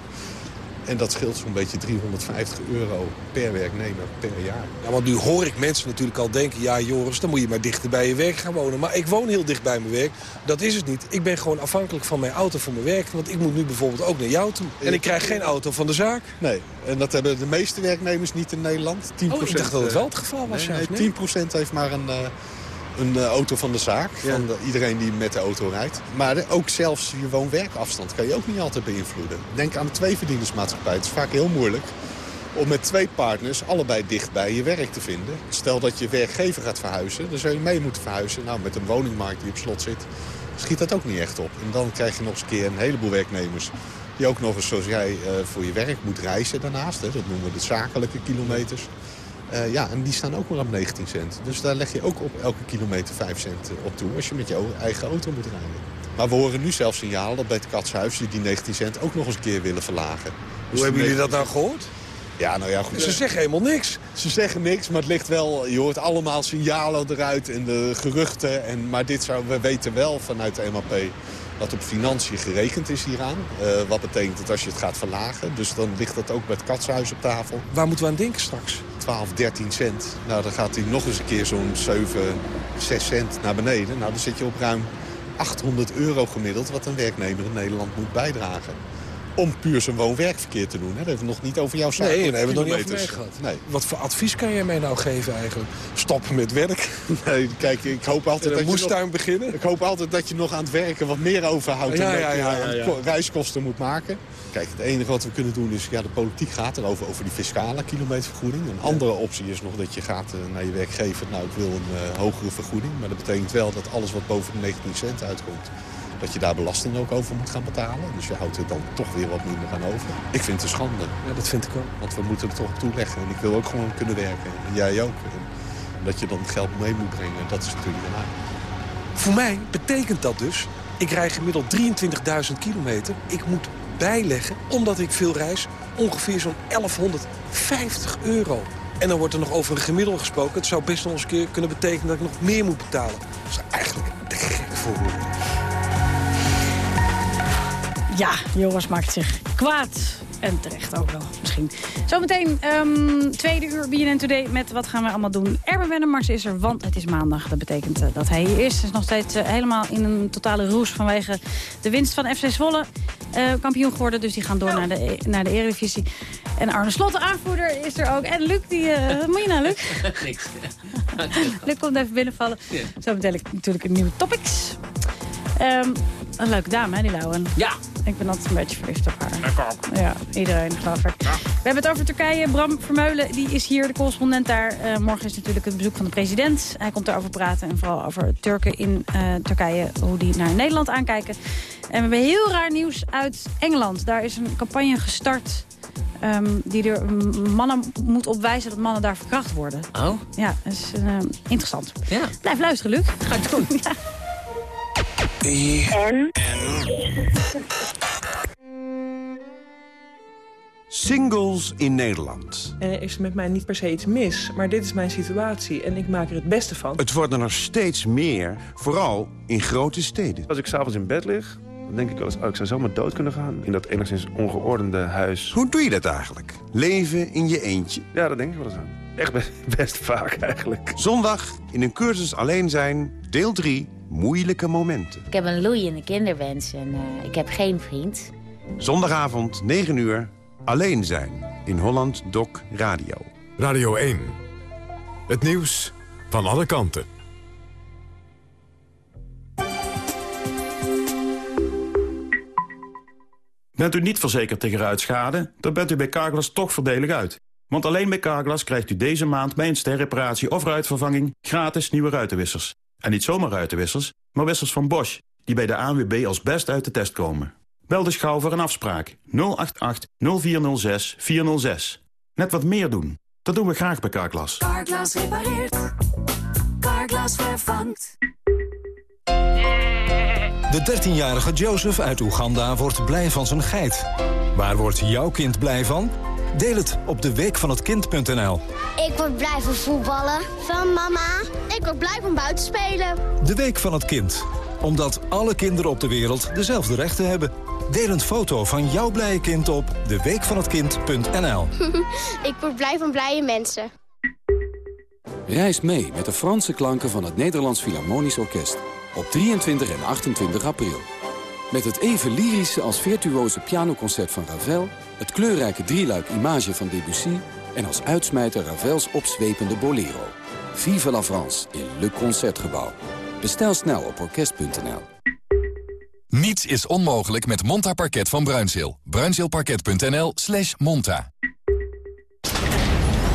En dat scheelt zo'n beetje 350 euro per werknemer per jaar. Ja, want nu hoor ik mensen natuurlijk al denken... ja Joris, dan moet je maar dichter bij je werk gaan wonen. Maar ik woon heel dicht bij mijn werk. Dat is het niet. Ik ben gewoon afhankelijk van mijn auto voor mijn werk. Want ik moet nu bijvoorbeeld ook naar jou toe. En ik krijg geen auto van de zaak. Nee, en dat hebben de meeste werknemers niet in Nederland. 10%, oh, ik dacht dat het wel het geval was. Nee, nee, 10% heeft maar een... Uh, een uh, auto van de zaak, van de, iedereen die met de auto rijdt. Maar de, ook zelfs je woon-werkafstand kan je ook niet altijd beïnvloeden. Denk aan de tweeverdienersmaatschappij. Het is vaak heel moeilijk om met twee partners allebei dicht bij je werk te vinden. Stel dat je werkgever gaat verhuizen, dan zou je mee moeten verhuizen. Nou, met een woningmarkt die op slot zit, schiet dat ook niet echt op. En dan krijg je nog eens een keer een heleboel werknemers... die ook nog eens, zoals jij, uh, voor je werk moet reizen daarnaast. Hè. Dat noemen we de zakelijke kilometers. Uh, ja, en die staan ook maar op 19 cent. Dus daar leg je ook op elke kilometer 5 cent op toe... als je met je eigen auto moet rijden. Maar we horen nu zelfs signalen dat bij het Katshuis... die 19 cent ook nog eens een keer willen verlagen. Dus Hoe hebben jullie dat nou gehoord? Ja, nou ja, goed. Ze zeggen helemaal niks. Ze zeggen niks, maar het ligt wel... Je hoort allemaal signalen eruit en de geruchten. En, maar dit zou, we weten wel vanuit de MAP dat op financiën gerekend is hieraan. Uh, wat betekent dat als je het gaat verlagen. Dus dan ligt dat ook bij het katshuis op tafel. Waar moeten we aan denken straks? 12, 13 cent. Nou, dan gaat hij nog eens een keer zo'n 7, 6 cent naar beneden. Nou, dan zit je op ruim 800 euro gemiddeld... wat een werknemer in Nederland moet bijdragen om puur zijn woon-werkverkeer te doen. Hè. Dat hebben we nog niet over jouw zaak. Nee, daar hebben we nog niet over gehad. Nee. Wat voor advies kan jij mij nou geven eigenlijk? Stoppen met werk? Nee, kijk, ik hoop altijd dat je nog, beginnen? Ik hoop altijd dat je nog aan het werken wat meer overhoudt... Ja, en ja, ja, ja, ja, reiskosten moet maken. Kijk, het enige wat we kunnen doen is... Ja, de politiek gaat erover, over die fiscale kilometervergoeding. Een andere optie is nog dat je gaat uh, naar je werkgever... nou, ik wil een uh, hogere vergoeding. Maar dat betekent wel dat alles wat boven de 19 cent uitkomt dat je daar belasting ook over moet gaan betalen. Dus je houdt er dan toch weer wat minder aan over. Ik vind het een schande. Ja, dat vind ik ook. Want we moeten er toch op toeleggen. En ik wil ook gewoon kunnen werken. En jij ook. En dat je dan geld mee moet brengen, dat is natuurlijk raar. Voor mij betekent dat dus... ik rij gemiddeld 23.000 kilometer. Ik moet bijleggen, omdat ik veel reis, ongeveer zo'n 1150 euro. En dan wordt er nog over een gemiddelde gesproken. Het zou best nog eens een keer kunnen betekenen dat ik nog meer moet betalen. Dat is eigenlijk te gek voor. Ja, Joris maakt zich kwaad. En terecht ook wel, misschien. Zometeen, um, tweede uur BNN Today met wat gaan we allemaal doen. Erben Wennemars is er, want het is maandag. Dat betekent uh, dat hij hier is. Hij is nog steeds uh, helemaal in een totale roes vanwege de winst van FC Zwolle. Uh, kampioen geworden, dus die gaan door naar de, naar de Eredivisie. En Arne Slot, de aanvoerder, is er ook. En Luc, die... moet je nou, Luc? Niks. Luc komt even binnenvallen. Yeah. Zometeen natuurlijk een nieuwe topics. Um, een leuke dame, hè, die Lauwen. Ja. Ik ben altijd een beetje verliefd op haar. Ik ook. Ja, iedereen, geloof ik. Ja. We hebben het over Turkije. Bram Vermeulen die is hier, de correspondent daar. Uh, morgen is natuurlijk het bezoek van de president. Hij komt daarover praten en vooral over Turken in uh, Turkije. Hoe die naar Nederland aankijken. En we hebben heel raar nieuws uit Engeland. Daar is een campagne gestart... Um, die er mannen moet opwijzen dat mannen daar verkracht worden. Oh? Ja, dat is uh, interessant. Ja. Blijf luisteren, Luc. Ga ik doen. ja. En? Singles in Nederland. Er is met mij niet per se iets mis, maar dit is mijn situatie en ik maak er het beste van. Het worden er steeds meer, vooral in grote steden. Als ik s'avonds in bed lig, dan denk ik wel eens... Oh, ik zou zomaar dood kunnen gaan in dat enigszins ongeordende huis. Hoe doe je dat eigenlijk? Leven in je eentje? Ja, dat denk ik wel eens aan. Echt best, best vaak eigenlijk. Zondag in een cursus alleen zijn, deel 3, moeilijke momenten. Ik heb een loeiende kinderwens en uh, ik heb geen vriend. Zondagavond, 9 uur, alleen zijn in Holland Doc Radio. Radio 1. Het nieuws van alle kanten. Bent u niet verzekerd tegen ruitschade, dan bent u bij Carglass toch voordelig uit. Want alleen bij Carglass krijgt u deze maand bij een sterreparatie of ruitvervanging gratis nieuwe ruitenwissers. En niet zomaar ruitenwissers, maar wissers van Bosch, die bij de ANWB als best uit de test komen. Bel dus gauw voor een afspraak 088 0406 406. Net wat meer doen. Dat doen we graag bij Carglass. Carglass repareert. Carglass vervangt. De 13-jarige Joseph uit Oeganda wordt blij van zijn geit. Waar wordt jouw kind blij van? Deel het op de week van het kind.nl. Ik word blij van voetballen. Van mama. Ik word blij van buiten spelen. De week van het kind. Omdat alle kinderen op de wereld dezelfde rechten hebben. Deel een foto van jouw blije kind op deweekvanhetkind.nl. Ik word blij van blije mensen. Reis mee met de Franse klanken van het Nederlands Philharmonisch Orkest. Op 23 en 28 april. Met het even lyrische als virtuoze pianoconcert van Ravel... het kleurrijke drieluik Image van Debussy... en als uitsmijter Ravels opzwepende Bolero. Vive la France in Le Concertgebouw. Bestel snel op orkest.nl. Niets is onmogelijk met Monta Parket van Bruinzeel. Bruinzeelparket.nl slash monta.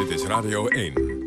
Dit is Radio 1.